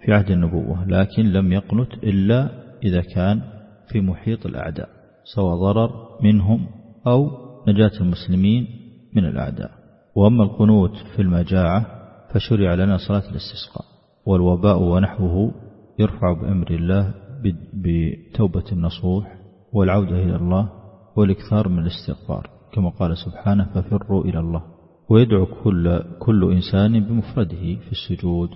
في عهد النبوة لكن لم يقنت إلا إذا كان في محيط الأعداء سواء ضرر منهم أو نجاة المسلمين من الأعداء. وأما القنوت في المجاعة فشرع لنا صلاة الاستسقاء والوباء ونحوه يرفع بأمر الله بتوبة النصوح والعودة إلى الله والإكثار من الاستغفار كما قال سبحانه ففروا إلى الله. ويدعو كل, كل إنسان بمفرده في السجود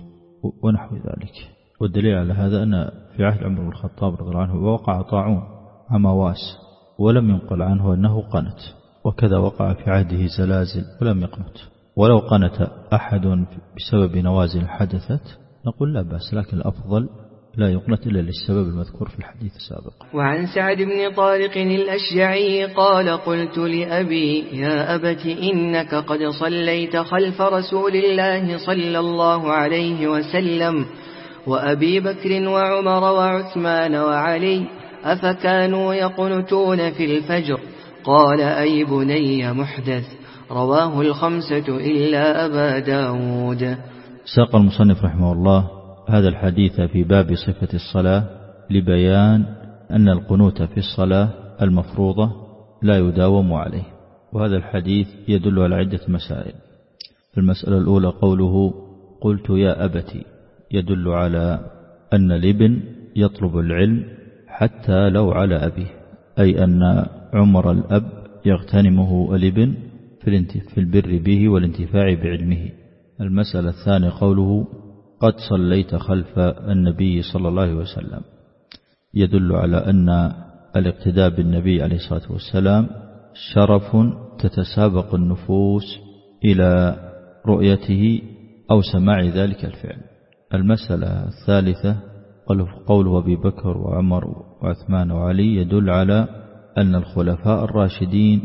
ونحو ذلك. والدليل على هذا أن في عهد عمر بن الخطاب رضي الله عنه وقع طاعون عمواس ولم ينقل عنه أنه قنت وكذا وقع في عهده زلازل ولم يقنت. ولو قنت أحد بسبب نوازل حدثت نقول لا بأس لكن الأفضل لا يقنت إلا للسبب المذكور في الحديث السابق. وعن سعد بن طارق الأشجعي قال قلت لأبي يا أبت إنك قد صليت خلف رسول الله صلى الله عليه وسلم وأبي بكر وعمر وعثمان وعلي أفكانوا يقنتون في الفجر؟ قال أي بني محدث؟ رواه الخمسة إلا أبا داود. ساق المصنف رحمه الله هذا الحديث في باب صفة الصلاة لبيان أن القنوت في الصلاة المفروضة لا يداوم عليه. وهذا الحديث يدل على عدة مسائل. المسألة الأولى قوله قلت يا أبتي يدل على أن الإبن يطلب العلم حتى لو على أبيه أي أن عمر الأب يغتنمه الإبن في البر به والانتفاع بعلمه. المسألة الثانية قوله قد صليت خلف النبي صلى الله عليه وسلم. يدل على أن الاقتداء بالنبي عليه الصلاة والسلام شرف تتسابق النفوس إلى رؤيته أو سماع ذلك الفعل. المسألة الثالثة قول أبي بكر وعمر وعثمان وعلي يدل على أن الخلفاء الراشدين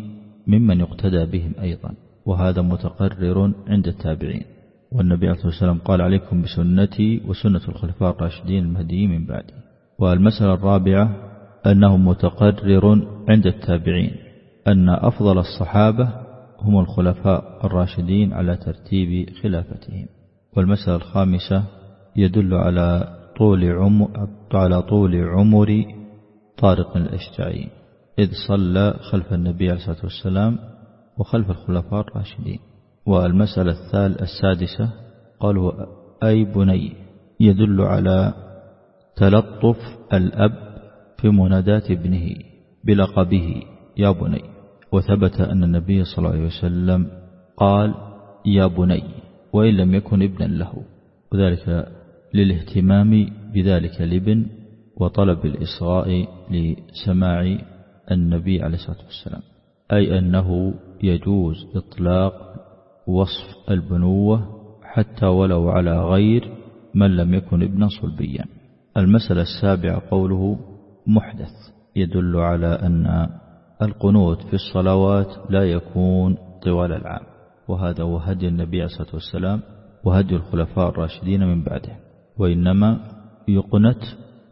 ممن يقتدى بهم أيضا وهذا متقرر عند التابعين. والنبي عليه الصلاة والسلام قال عليكم بسنتي وسنة الخلفاء الراشدين المهديين من بعدي. والمسألة الرابعة أنه متقرر عند التابعين أن أفضل الصحابة هم الخلفاء الراشدين على ترتيب خلافتهم. والمسألة الخامسة يدل على طول عمر على طول عمر طارق الأشجعي إذ صلى خلف النبي عليه الصلاة والسلام وخلف الخلفاء الراشدين. والمسألة الثال السادسة قالوا أي بني يدل على تلطف الأب في منادات ابنه بلقبه يا بني. وثبت أن النبي صلى الله عليه وسلم قال يا بني وإن لم يكن ابنا له. وذلك للاهتمام بذلك الابن وطلب الإصغاء لسماع النبي عليه الصلاة والسلام. أي أنه يجوز إطلاق وصف البنوة حتى ولو على غير من لم يكن ابنا صلبيا. المسألة السابعة قوله محدث يدل على أن القنوت في الصلوات لا يكون طوال العام وهذا هو هدي النبي عليه الصلاة والسلام وهدي الخلفاء الراشدين من بعده وإنما يقنت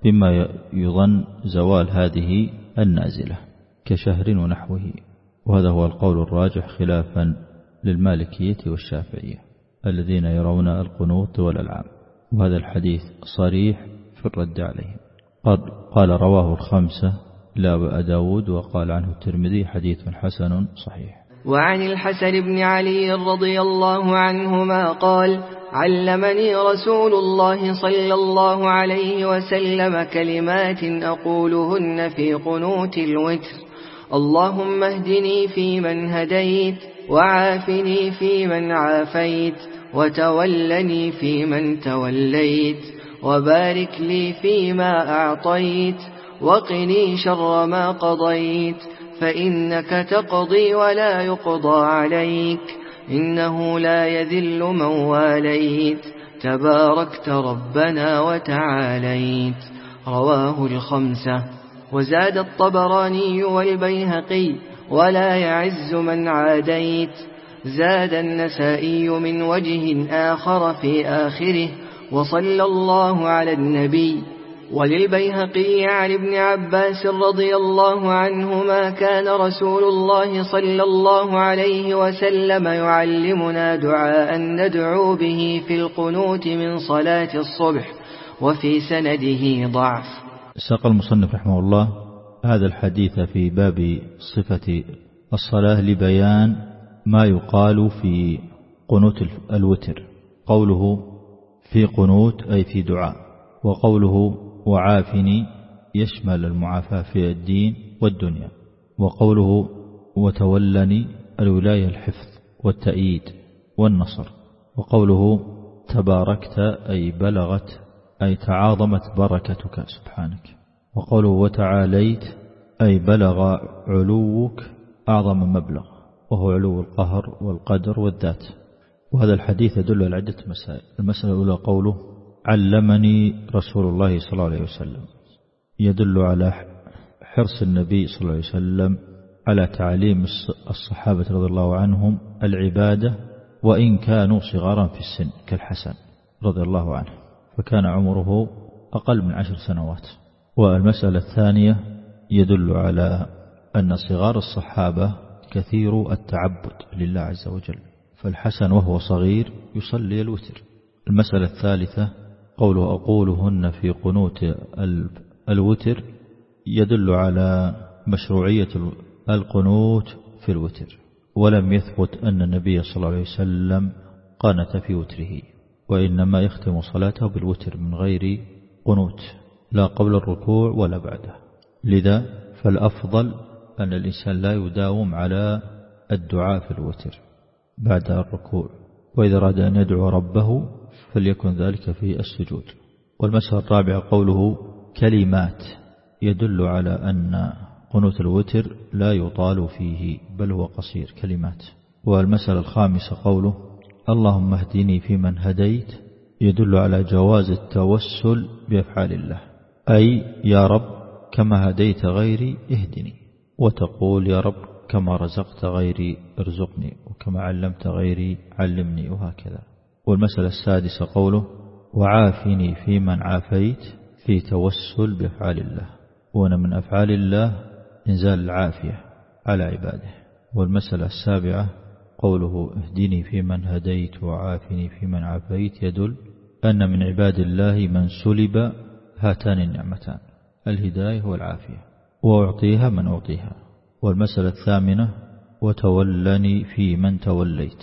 بما يظن زوال هذه النازلة كشهر ونحوه وهذا هو القول الراجح خلافا للمالكية والشافعية الذين يرون القنوط والألعام وهذا الحديث صريح في الرد عليهم. قد قال رواه الخمسة لا داود وقال عنه الترمذي حديث حسن صحيح. وعن الحسن بن علي رضي الله عنهما قال علمني رسول الله صلى الله عليه وسلم كلمات أقولهن في قنوت الوتر. اللهم اهدني فيمن هديت وعافني فيمن عافيت وتولني فيمن توليت وبارك لي فيما أعطيت وقني شر ما قضيت فإنك تقضي ولا يقضى عليك إنه لا يذل من واليت تباركت ربنا وتعاليت. رواه الخمسة. وزاد الطبراني والبيهقي ولا يعز من عاديت. زاد النسائي من وجه آخر في آخره وصلى الله على النبي. وللبيهقي عن ابن عباس رضي الله عنهما كان رسول الله صلى الله عليه وسلم يعلمنا دعاء ندعو به في القنوت من صلاة الصبح وفي سنده ضعف. ساق المصنف رحمه الله. هذا الحديث في باب صفة الصلاة لبيان ما يقال في قنوت الوتر. قوله في قنوت أي في دعاء. وقوله وعافني يشمل المعافاة في الدين والدنيا. وقوله وتولني الولاية الحفظ والتأييد والنصر. وقوله تباركت أي بلغت أي تعاظمت بركتك. سبحانك. وقوله وتعاليت أي بلغ علوك أعظم مبلغ وهو علو القهر والقدر والذات. وهذا الحديث يدل على عدة مسائل. المسألة الأولى قوله علمني رسول الله صلى الله عليه وسلم. يدل على حرص النبي صلى الله عليه وسلم على تعليم الصحابة رضي الله عنهم العبادة وإن كانوا صغارا في السن كالحسن رضي الله عنه. فكان عمره أقل من عشر سنوات. والمسألة الثانية يدل على أن صغار الصحابة كثير التعبد لله عز وجل فالحسن وهو صغير يصلي الوتر. المسألة الثالثة قوله أقولهن في قنوت الوتر يدل على مشروعية القنوت في الوتر. ولم يثبت أن النبي صلى الله عليه وسلم قنت في وتره وإنما يختم صلاته بالوتر من غير قنوت. لا قبل الركوع ولا بعده. لذا فالأفضل أن الإنسان لا يداوم على الدعاء في الوتر بعد الركوع. وإذا أراد أن يدعو ربه فليكن ذلك في السجود. والمسألة الرابعة قوله كلمات. يدل على أن قنوت الوتر لا يطال فيه بل هو قصير. كلمات. والمسألة الخامسة قوله اللهم اهدني فيمن هديت. يدل على جواز التوسل بأفعال الله. أي يا رب كما هديت غيري اهدني وتقول يا رب كما رزقت غيري ارزقني وكما علمت غيري علمني وهكذا. والمسألة السادسة قوله وعافني في من عافيت في توسل بأفعال الله. وأن من أفعال الله إنزال العافية على عباده. والمسألة السابعة قوله اهدني في من هديت وعافني في من عافيت يدل أن من عباد الله من سلب هاتان النعمتان الهداية والعافية. وأعطيها من أعطيها. والمسألة الثامنة وتولني في من توليت.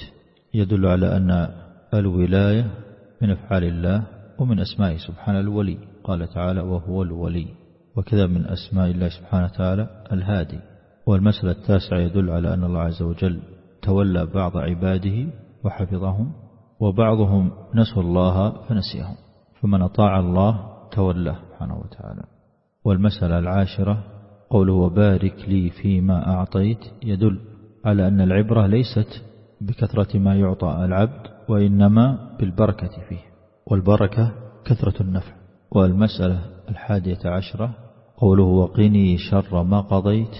يدل على أن الولاية من أفعال الله ومن أسمائه سبحانه الولي. قال تعالى وهو الولي وكذا من أسماء الله سبحانه وتعالى الهادي. والمسألة التاسعة يدل على أن الله عز وجل تولى بعض عباده وحفظهم وبعضهم نسوا الله فنسيهم. فمن أطاع الله تولاه سبحانه وتعالى. والمسألة العاشرة قوله وبارك لي فيما أعطيت يدل على أن العبرة ليست بكثرة ما يعطى العبد وإنما بالبركة فيه. والبركة كثرة النفع. والمسألة الحادية عشرة قوله وقني شر ما قضيت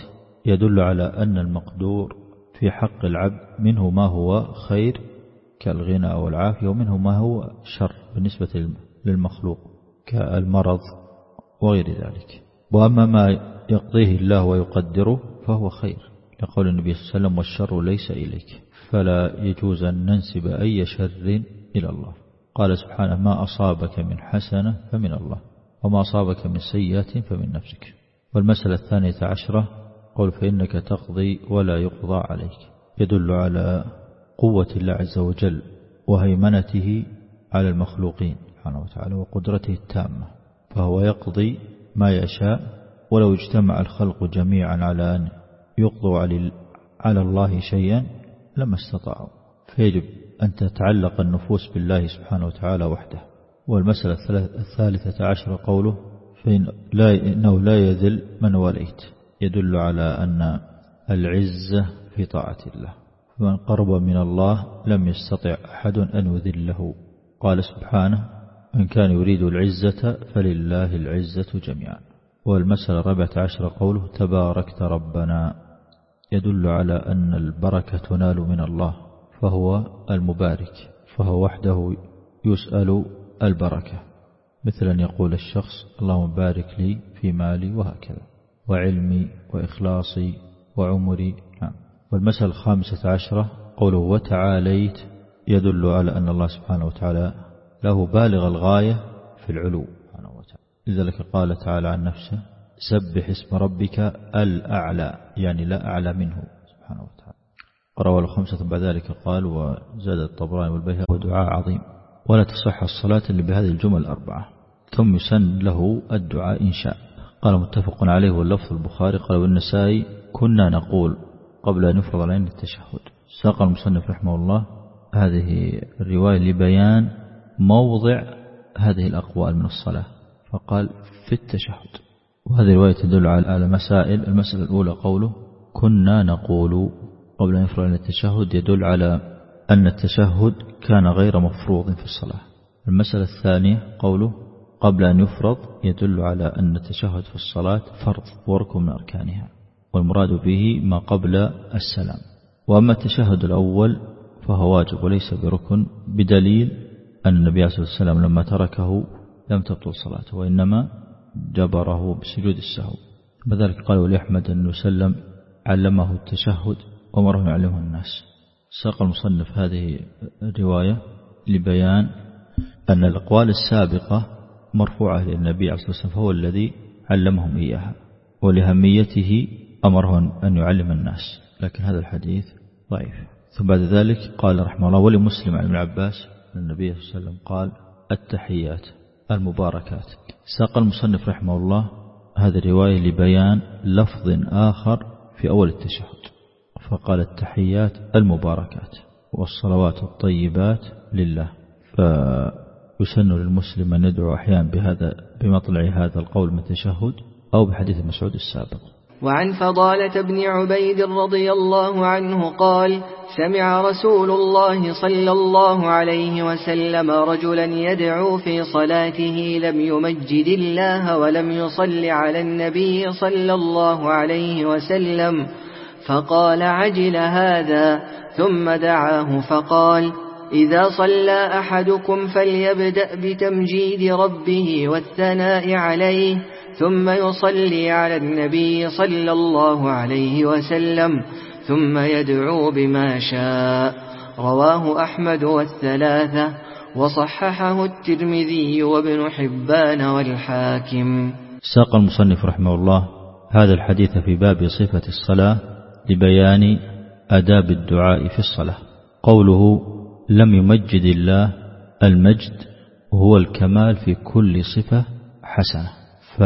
يدل على أن المقدور في حق العبد منه ما هو خير كالغنى والعافية ومنه ما هو شر بالنسبة للمخلوق. كالمرض وغير ذلك. وأما ما يقضيه الله ويقدره فهو خير لقول النبي صلى الله عليه وسلم والشر ليس إليك. فلا يجوز أن ننسب أي شر إلى الله. قال سبحانه ما أصابك من حسنة فمن الله وما أصابك من سيئة فمن نفسك. والمسألة الثانية عشرة قول فإنك تقضي ولا يقضى عليك. يدل على قوة الله عز وجل وهيمنته على المخلوقين. سبحانه وتعالى وقدرته التامة فهو يقضي ما يشاء ولو اجتمع الخلق جميعا على أن يقضوا على الله شيئا لما استطاعوا. فيجب أن تتعلق النفوس بالله سبحانه وتعالى وحده. والمسألة الثالثة عشر قوله فإن لا إنه لا يذل من وليت. يدل على أن العزة في طاعة الله. فمن قرب من الله لم يستطع أحد أن يذله. قال سبحانه من كان يريد العزة فلله العزة جميعا. والمسألة الرابعة عشر قوله تباركت ربنا. يدل على أن البركة تنال من الله فهو المبارك فهو وحده يسأل البركة. مثل أن يقول الشخص اللهم بارك لي في مالي وهكذا وعلمي وإخلاصي وعمري. نعم. والمسألة الخامسة عشرة قوله وتعاليت يدل على أن الله سبحانه وتعالى له بالغ الغاية في العلو. سبحانه وتعالى لذلك قال تعالى عن نفسه سبح اسم ربك الأعلى يعني لا أعلى منه. سبحانه وتعالى. رواه الخمسة بعد ذلك قال وزاد الطبراني والبيهقي ودعاء عظيم. ولا تصح الصلاة إلا بهذه الجمل الأربعة. ثم يسن له الدعاء إن شاء. قال متفق عليه واللفظ البخاري قال والنسائي كنا نقول قبل أن يفرض علينا التشهد. ساق المصنف رحمه الله هذه الرواية لبيان موضع هذه الأقوال من الصلاة. فقال في التشهد. وهذه الرواية تدل على مسائل. المسألة الأولى قوله كنا نقول. قبل أن يفرغ التشهد يدل على أن التشهد كان غير مفروض في الصلاة. المسألة الثانية قوله قبل أن يفرض يدل على أن التشهد في الصلاة فرض وركن من أركانها. والمراد به ما قبل السلام. وأما التشهد الأول فهو واجب وليس بركن بدليل أن النبي صلى الله عليه وسلم لما تركه لم تبطل صلاته وإنما جبره بسجود السهو. بذلك قال ولأحمد أن يسلم علمه التشهد ومره يعلمه الناس. ساق المصنف هذه الرواية لبيان أن الأقوال السابقة مرفوعة للنبي عليه الصلاة والسلام فهو الذي علمهم إياها ولهميته أمرهم أن يعلم الناس. لكن هذا الحديث ضعيف. ثم بعد ذلك قال رحمه الله ولمسلم عن ابن عباس النبي صلى الله عليه وسلم قال التحيات المباركات. ساق المصنف رحمه الله هذه الرواية لبيان لفظ آخر في أول التشهد فقال التحيات المباركات والصلوات الطيبات لله. فيسن للمسلم أن يدعو أحيانا بهذا بمطلع هذا القول من التشهد أو بحديث مسعود السابق. وعن فضالة بن عبيد رضي الله عنه قال سمع رسول الله صلى الله عليه وسلم رجلا يدعو في صلاته لم يمجد الله ولم يصل على النبي صلى الله عليه وسلم فقال عجل هذا. ثم دعاه فقال إذا صلى أحدكم فليبدأ بتمجيد ربه والثناء عليه ثم يصلي على النبي صلى الله عليه وسلم ثم يدعو بما شاء. رواه أحمد والثلاثة وصححه الترمذي وابن حبان والحاكم. ساق المصنف رحمه الله هذا الحديث في باب صفة الصلاة لبيان أداب الدعاء في الصلاة. قوله لم يمجد الله المجد وهو الكمال في كل صفة حسنة. ف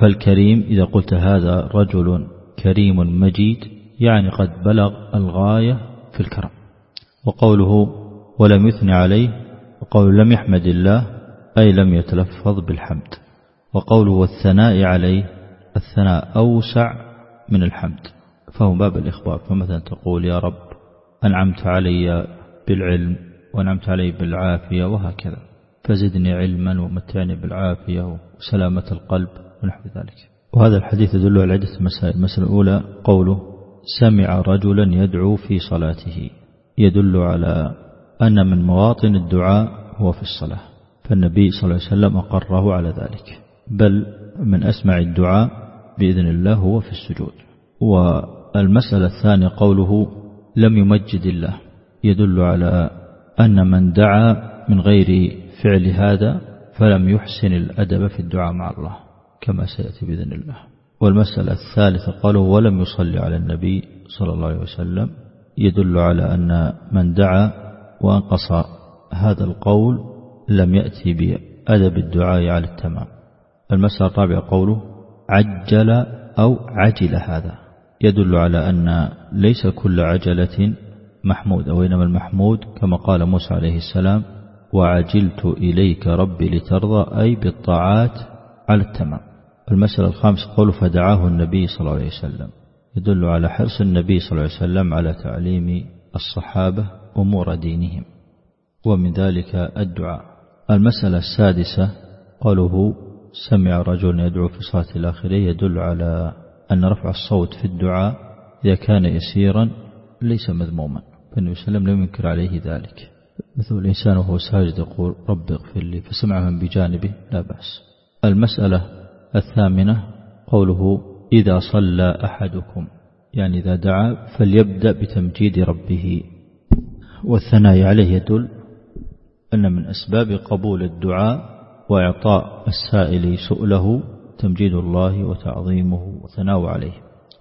فالكريم إذا قلت هذا رجل كريم مجيد يعني قد بلغ الغاية في الكرم. وقوله ولم يثني عليه وقول لم يحمد الله أي لم يتلفظ بالحمد. وقوله والثناء عليه الثناء أوسع من الحمد. فهو باب الإخبار. فمثلا تقول يا رب أنعمت علي بالعلم وأنعمت علي بالعافية وهكذا. فزدني علما ومتعني بالعافية وسلامة القلب ونحو ذلك. وهذا الحديث يدل على عدة مسائل. المسألة الأولى قوله سمع رجلا يدعو في صلاته. يدل على أن من مواطن الدعاء هو في الصلاة. فالنبي صلى الله عليه وسلم أقره على ذلك. بل من أسمع الدعاء بإذن الله هو في السجود. والمسألة الثانية قوله لم يمجد الله. يدل على أن من دعا من غير فعل هذا فلم يحسن الأدب في الدعاء مع الله كما سيأتي بإذن الله. والمسألة الثالثة قالوا ولم يصلي على النبي صلى الله عليه وسلم يدل على أن من دعا وأنقص هذا القول لم يأتي بأدب الدعاء على التمام. المسألة الرابعة قوله عجل أو عجل هذا يدل على أن ليس كل عجلة محمود وإنما المحمود كما قال موسى عليه السلام وعجلت إليك ربي لترضى أي بالطاعات على التمام. المسألة الخامسة قوله فدعاه النبي صلى الله عليه وسلم. يدل على حرص النبي صلى الله عليه وسلم على تعليم الصحابة أمور دينهم ومن ذلك الدعاء. المسألة السادسة قوله سمع رجل يدعو في صلاة الآخرين يدل على أن رفع الصوت في الدعاء إذا كان يسيرا ليس مذموما. فالنبي صلى الله عليه وسلم لم ينكر عليه ذلك. مثل الإنسان وهو ساجد يقول رب اغفر لي فسمع من بجانبه لا بأس. المسألة الثامنة قوله إذا صلى أحدكم يعني إذا دعا فليبدأ بتمجيد ربه. والثناء عليه يدل أن من أسباب قبول الدعاء وإعطاء السائل سؤله تمجيد الله وتعظيمه وثناء عليه.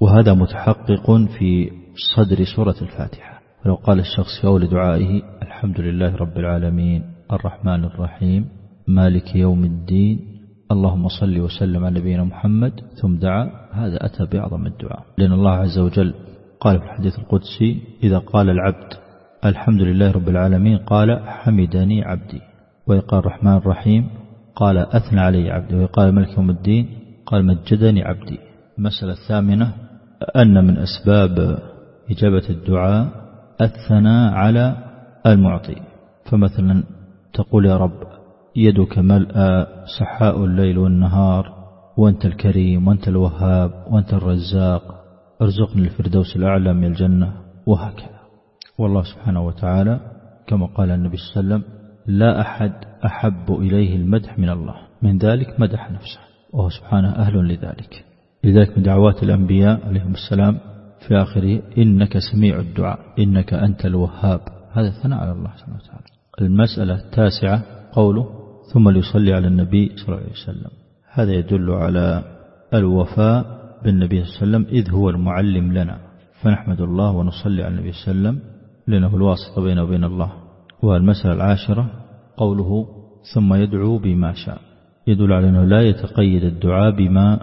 وهذا متحقق في صدر سورة الفاتحة. فلو قال الشخص في أول دعائه الحمد لله رب العالمين. الرحمن الرحيم. مالك يوم الدين. اللهم صل وسلم على نبينا محمد. ثم دعا. هذا أتى بأعظم الدعاء. لأن الله عز وجل قال في الحديث القدسي إذا قال العبد الحمد لله رب العالمين قال حمدني عبدي. ويقال الرحمن الرحيم قال أثنى علي عبدي. ويقال ملك يوم الدين قال مجدني عبدي. المسألة الثامنة أن من أسباب إجابة الدعاء الثناء على المعطي. فمثلا تقول يا رب يدك ملأ سحاء الليل والنهار وأنت الكريم وأنت الوهاب وأنت الرزاق. ارزقني الفردوس الأعلى من الجنة. وهكذا. والله سبحانه وتعالى كما قال النبي صلى الله عليه وسلم لا أحد أحب إليه المدح من الله. من ذلك مدح نفسه. وهو سبحانه أهل لذلك. لذلك من دعوات الأنبياء عليهم السلام في آخره إنك سميع الدعاء إنك أنت الوهاب. هذا ثناء على الله سبحانه وتعالى. المسألة التاسعة قوله ثم ليصلي على النبي صلى الله عليه وسلم. هذا يدل على الوفاء بالنبي صلى الله عليه وسلم إذ هو المعلم لنا. فنحمد الله ونصلي على النبي صلى الله عليه وسلم لأنه الواسطة بينه وبين الله. والمسألة العاشرة قوله ثم يدعو بما شاء. يدل على أنه لا يتقيد الدعاء بما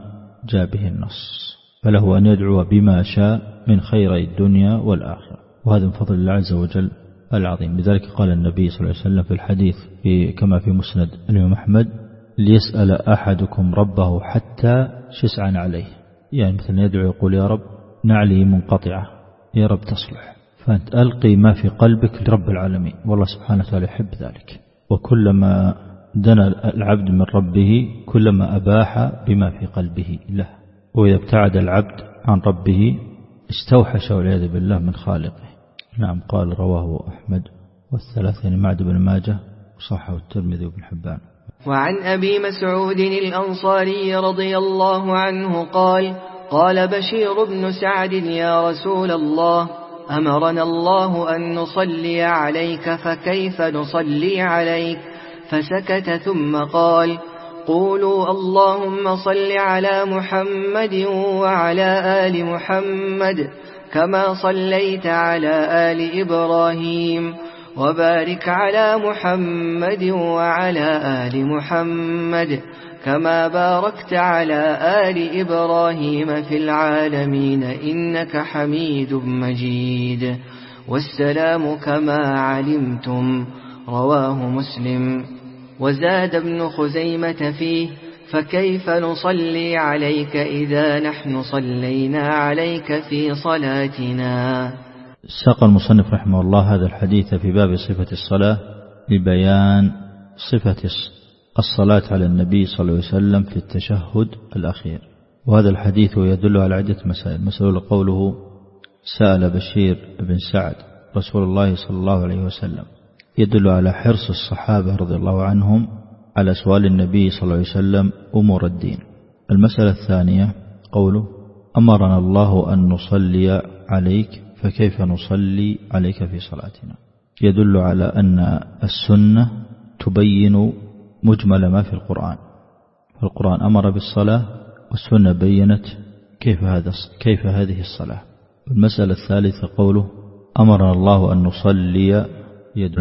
جاء به النص فله أن يدعو بما شاء من خير الدنيا والآخرة. وهذا من فضل الله عز وجل العظيم. لذلك قال النبي صلى الله عليه وسلم في الحديث في كما في مسند الإمام أحمد ليسأل أحدكم ربه حتى شسعا عليه. يعني مثلا يدعو يقول يا رب نعلي منقطعة. يا رب تصلح. فأنت ألقي ما في قلبك لرب العالمين. والله سبحانه وتعالى يحب ذلك. وكلما دنا العبد من ربه كلما أباح بما في قلبه له. وإذا ابتعد العبد عن ربه استوحش والعياذ بالله من خالقه. نعم قال رواه أحمد والثلاثة يعني معد بن ماجه وصحه الترمذي وابن حبان. وعن أبي مسعود الأنصاري رضي الله عنه قال قال بشير بن سعد يا رسول الله أمرنا الله أن نصلي عليك فكيف نصلي عليك؟ فسكت ثم قال قولوا اللهم صل على محمد وعلى آل محمد. كما صليت على آل إبراهيم وبارك على محمد وعلى آل محمد كما باركت على آل إبراهيم في العالمين إنك حميد مجيد والسلام كما علمتم رواه مسلم وزاد ابن خزيمة فيه فكيف نصلي عليك إذا نحن صلينا عليك في صلاتنا؟ ساق المصنف رحمه الله هذا الحديث في باب صفة الصلاة لبيان صفة الصلاة على النبي صلى الله عليه وسلم في التشهد الأخير. وهذا الحديث يدل على عدة مسائل. مسألة قوله سأل بشير بن سعد رسول الله صلى الله عليه وسلم. يدل على حرص الصحابة رضي الله عنهم على سؤال النبي صلى الله عليه وسلم أمور الدين. المسألة الثانية قوله أمرنا الله أن نصلي عليك فكيف نصلي عليك في صلاتنا؟ يدل على أن السنة تبين مجمل ما في القرآن. فالقرآن أمر بالصلاة والسنة بينت كيف, هذا كيف هذه الصلاة. المسألة الثالثة قوله أمرنا الله أن نصلي يد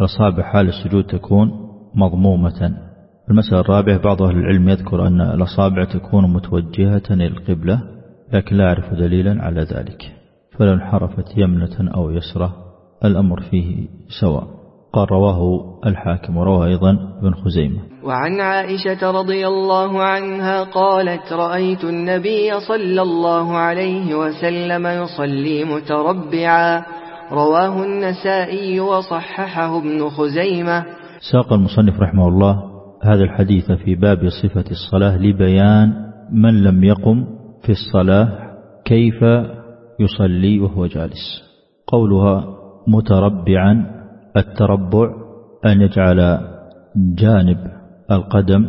رصاب حال السجود تكون مضمومة. المسألة الرابعة بعض أهل العلم يذكر أن الأصابع تكون متوجهة القبلة لكن لا أعرف دليلا على ذلك. فلو انحرفت يمنة أو يسرة الأمر فيه سواء. قال رواه الحاكم ورواه أيضا ابن خزيمة. وعن عائشة رضي الله عنها قالت رأيت النبي صلى الله عليه وسلم يصلي متربعا. رواه النسائي وصححه ابن خزيمة. ساق المصنف رحمه الله هذا الحديث في باب صفة الصلاة لبيان من لم يقم في الصلاة كيف يصلي وهو جالس. قولها متربعا التربع أن يجعل جانب القدم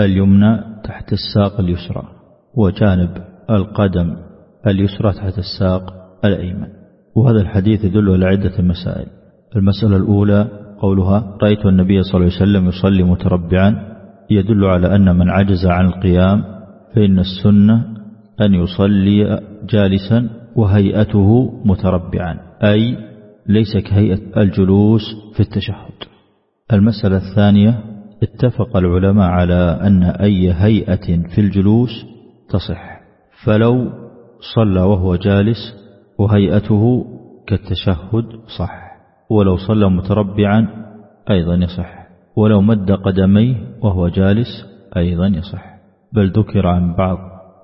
اليمنى تحت الساق اليسرى وجانب القدم اليسرى تحت الساق الأيمن. وهذا الحديث يدل على عدة مسائل. المسألة الأولى قولها رأيت النبي صلى الله عليه وسلم يصلي متربعا يدل على أن من عجز عن القيام فإن السنة أن يصلي جالسا وهيئته متربعا أي ليس كهيئة الجلوس في التشهد. المسألة الثانية اتفق العلماء على أن أي هيئة في الجلوس تصح فلو صلى وهو جالس وهيئته كالتشهد صح. ولو صلى متربعا أيضا يصح. ولو مد قدميه وهو جالس أيضا يصح. بل ذكر عن بعض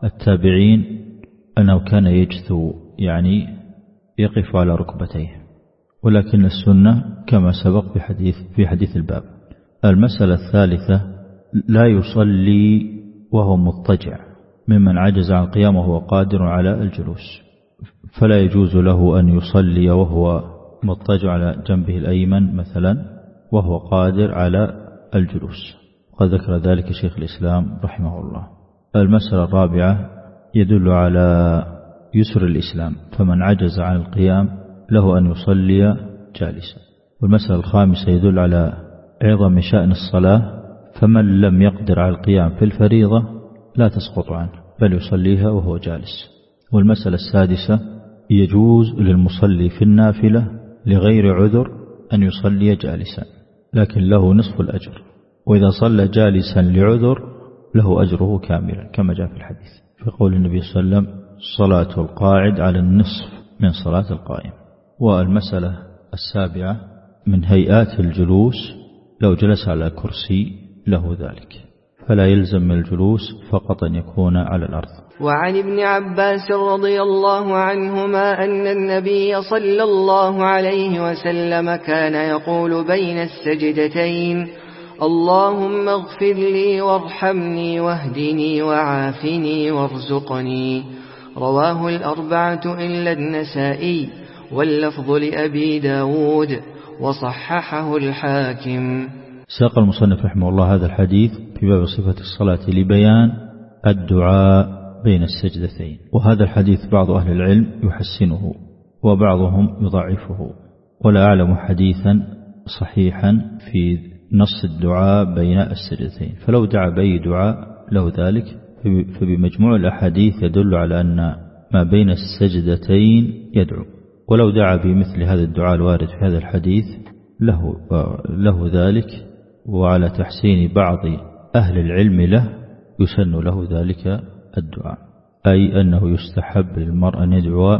التابعين أنه كان يجثو يعني يقف على ركبتيه. ولكن السنة كما سبق في حديث في حديث الباب. المسألة الثالثة لا يصلي وهو مضطجع ممن عجز عن القيام وهو قادر على الجلوس. فلا يجوز له أن يصلي وهو مضطجع على جنبه الأيمن مثلا وهو قادر على الجلوس. قد ذكر ذلك شيخ الإسلام رحمه الله. المسألة الرابعة يدل على يسر الإسلام فمن عجز عن القيام له أن يصلي جالسا. والمسألة الخامسة يدل على عظم شأن الصلاة فمن لم يقدر على القيام في الفريضة لا تسقط عنه بل يصليها وهو جالس. والمسألة السادسة يجوز للمصلي في النافلة لغير عذر أن يصلي جالسا لكن له نصف الأجر. وإذا صلى جالسا لعذر له أجره كاملا كما جاء في الحديث. في قول النبي صلى الله عليه وسلم صلاة القاعد على النصف من صلاة القائم. والمسألة السابعة من هيئات الجلوس لو جلس على كرسي له ذلك. فلا يلزم من الجلوس فقط أن يكون على الأرض. وعن ابن عباس رضي الله عنهما أن النبي صلى الله عليه وسلم كان يقول بين السجدتين اللهم اغفر لي وارحمني واهدني وعافني وارزقني. رواه الأربعة إلا النسائي واللفظ لأبي داود وصححه الحاكم. ساق المصنف رحمه الله هذا الحديث في باب صفة الصلاة لبيان الدعاء بين السجدتين. وهذا الحديث بعض أهل العلم يحسنه وبعضهم يضعفه. ولا أعلم حديثا صحيحا في نص الدعاء بين السجدتين. فلو دعا بأي دعاء له ذلك فبمجموع الأحاديث يدل على أن ما بين السجدتين يدعو. ولو دعا بمثل هذا الدعاء الوارد في هذا الحديث له, له ذلك. وعلى تحسين بعض أهل العلم له يسن له ذلك الدعاء أي أنه يستحب للمرء أن يدعو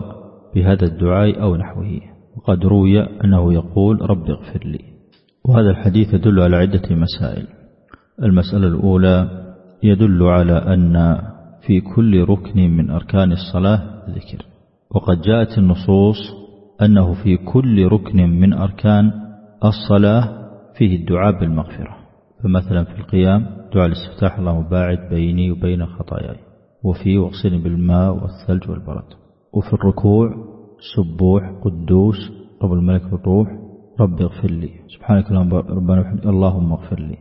بهذا الدعاء أو نحوه. وقد روي أنه يقول رب اغفر لي. وهذا الحديث يدل على عدة مسائل. المسألة الأولى يدل على أن في كل ركن من أركان الصلاة ذكر. وقد جاءت النصوص أنه في كل ركن من أركان الصلاة فيه الدعاء بالمغفرة. فمثلا في القيام دعاء الاستفتاح اللهم باعد بيني وبين خطاياي. وفي وغسلني بالماء والثلج والبرد. وفي الركوع سبوح قدوس رب الملك والروح. رب اغفر لي. سبحانك اللهم ربنا اللهم اغفر لي.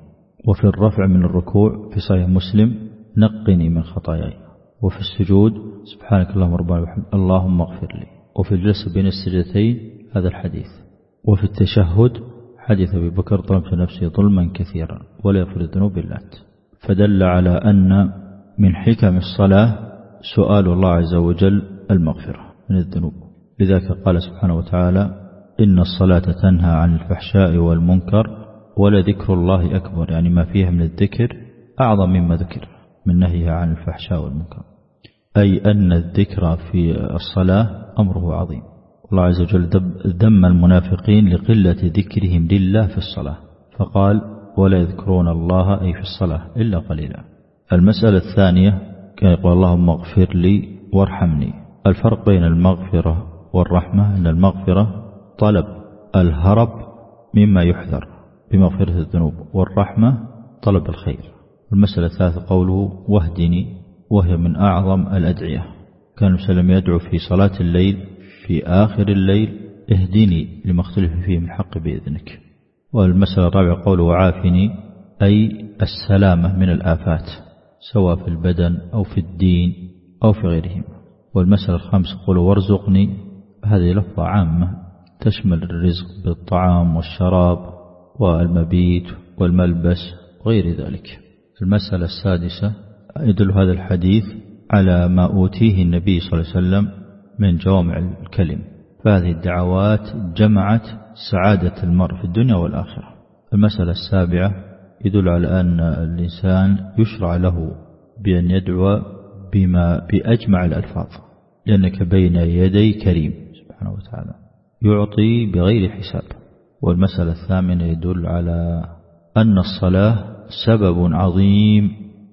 وفي الرفع من الركوع في صحيح مسلم نقني من خطاياي. وفي السجود سبحانك اللهم ربنا اللهم اغفر لي. وفي الجلسة بين السجدتين هذا الحديث. وفي التشهد حديث أبي بكر ظلمت نفسي ظلما كثيرا ولا يغفر الذنوب إلا أنت. فدل على أن من حكم الصلاة سؤال الله عز وجل المغفرة من الذنوب. لذلك قال سبحانه وتعالى إن الصلاة تنهى عن الفحشاء والمنكر ولذكر الله أكبر يعني ما فيها من الذكر أعظم مما ذكر من نهيها عن الفحشاء والمنكر. أي أن الذكر في الصلاة أمره عظيم. الله عز وجل ذم المنافقين لقلة ذكرهم لله في الصلاة. فقال ولا يذكرون الله أي في الصلاة إلا قليلا. المسألة الثانية كان يقول اللهم اغفر لي وارحمني. الفرق بين المغفرة والرحمة أن المغفرة طلب الهرب مما يحذر بمغفرة الذنوب والرحمة طلب الخير. المسألة الثالثة قوله واهدني وهي من أعظم الأدعية. كان وسلم يدعو في صلاة الليل في آخر الليل اهدني لما اختلف فيه من الحق بإذنك. والمسألة الرابعة قوله وعافني أي السلامة من الآفات سواء في البدن أو في الدين أو في غيرهم. والمسألة الخامسة قوله وارزقني هذه لفظة عامة تشمل الرزق بالطعام والشراب والمبيت والملبس وغير ذلك. المسألة السادسة يدل هذا الحديث على ما أوتيه النبي صلى الله عليه وسلم من جوامع الكلم. فهذه الدعوات جمعت سعادة المرء في الدنيا والآخرة. المسألة السابعة يدل على أن الإنسان يشرع له بأن يدعو بما بأجمع الألفاظ لأنك بين يدي كريم سبحانه وتعالى يعطي بغير حساب. والمسألة الثامنة يدل على أن الصلاة سبب عظيم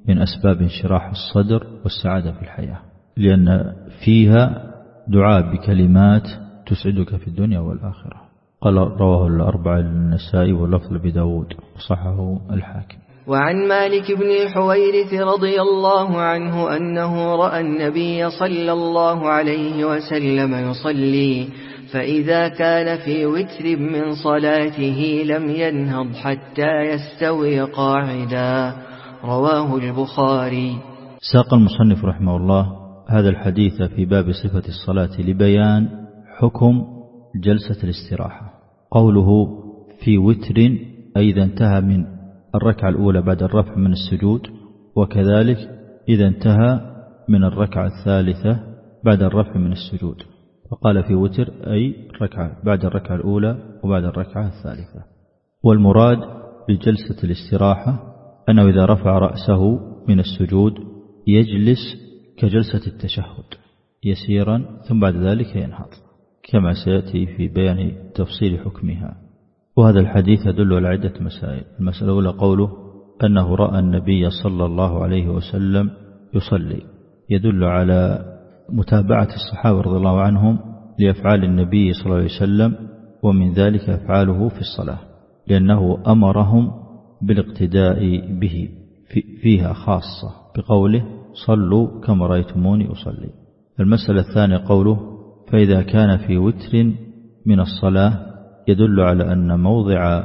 من أسباب انشراح الصدر والسعادة في الحياة لأن فيها دعاء بكلمات تسعدك في الدنيا والآخرة. قال رواه الأربع النسائي واللفظ بداود وصحه الحاكم. وعن مالك بن الحويرث رضي الله عنه أنه رأى النبي صلى الله عليه وسلم يصلي فإذا كان في وتر من صلاته لم ينهض حتى يستوي قاعدا. رواه البخاري. ساق المصنف رحمه الله هذا الحديث في باب صفة الصلاة لبيان حكم جلسة الاستراحة. قوله في وتر أي إذا انتهى من الركعة الأولى بعد الرفع من السجود وكذلك إذا انتهى من الركعة الثالثة بعد الرفع من السجود. فقال في وتر أي ركعة بعد الركعة الأولى وبعد الركعة الثالثة. والمراد بجلسة الاستراحة أنه إذا رفع رأسه من السجود يجلس كجلسة التشهد يسيرا ثم بعد ذلك ينهض كما سيأتي في بيان تفصيل حكمها. وهذا الحديث يدل على عدة مسائل المسألة الأولى قوله أنه رأى النبي صلى الله عليه وسلم يصلي. يدل على متابعة الصحابة رضي الله عنهم لأفعال النبي صلى الله عليه وسلم ومن ذلك أفعاله في الصلاة لأنه أمرهم بالاقتداء به فيها خاصة بقوله صلوا كما رأيتموني أصلي. المسألة الثانية قوله فإذا كان في وتر من الصلاة يدل على أن موضع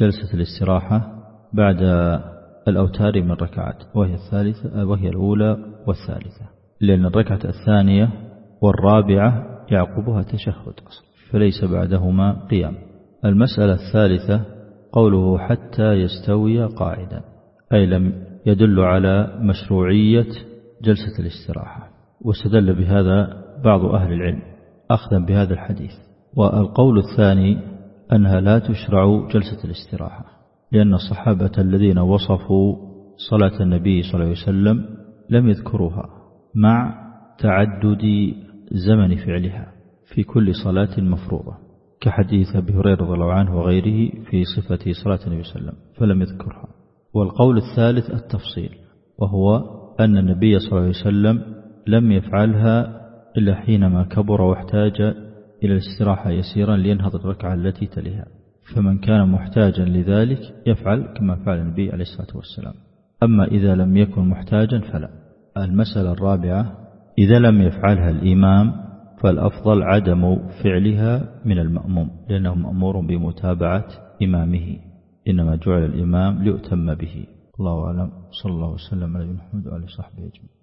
جلسة الاستراحة بعد الأوتار من ركعات وهي الثالثة وهي الأولى والثالثة. لأن الركعة الثانية والرابعة يعقبها تشهد فليس بعدهما قيام. المسألة الثالثة قوله حتى يستوي قاعدا أي لم يدل على مشروعية جلسة الاستراحة واستدل بهذا بعض أهل العلم. أخذا بهذا الحديث. والقول الثاني أنها لا تشرع جلسة الاستراحة لأن الصحابة الذين وصفوا صلاة النبي صلى الله عليه وسلم لم يذكروها مع تعدد زمن فعلها في كل صلاة مفروضة كحديث أبي هريرة رضي الله عنه وغيره في صفة صلاة النبي صلى الله عليه وسلم فلم يذكرها. والقول الثالث التفصيل وهو أن النبي صلى الله عليه وسلم لم يفعلها إلا حينما كبر واحتاج إلى الاستراحة يسيرا لينهض الركعة التي تليها. فمن كان محتاجا لذلك يفعل كما فعل النبي عليه الصلاة والسلام. أما إذا لم يكن محتاجا فلا. المسألة الرابعة إذا لم يفعلها الإمام فالأفضل عدم فعلها من المأموم لأنه مأمور بمتابعة إمامه. إنما جعل الإمام ليؤتم به. الله أعلم. صلى الله وسلم على محمد وعلى صحبه أجمعين.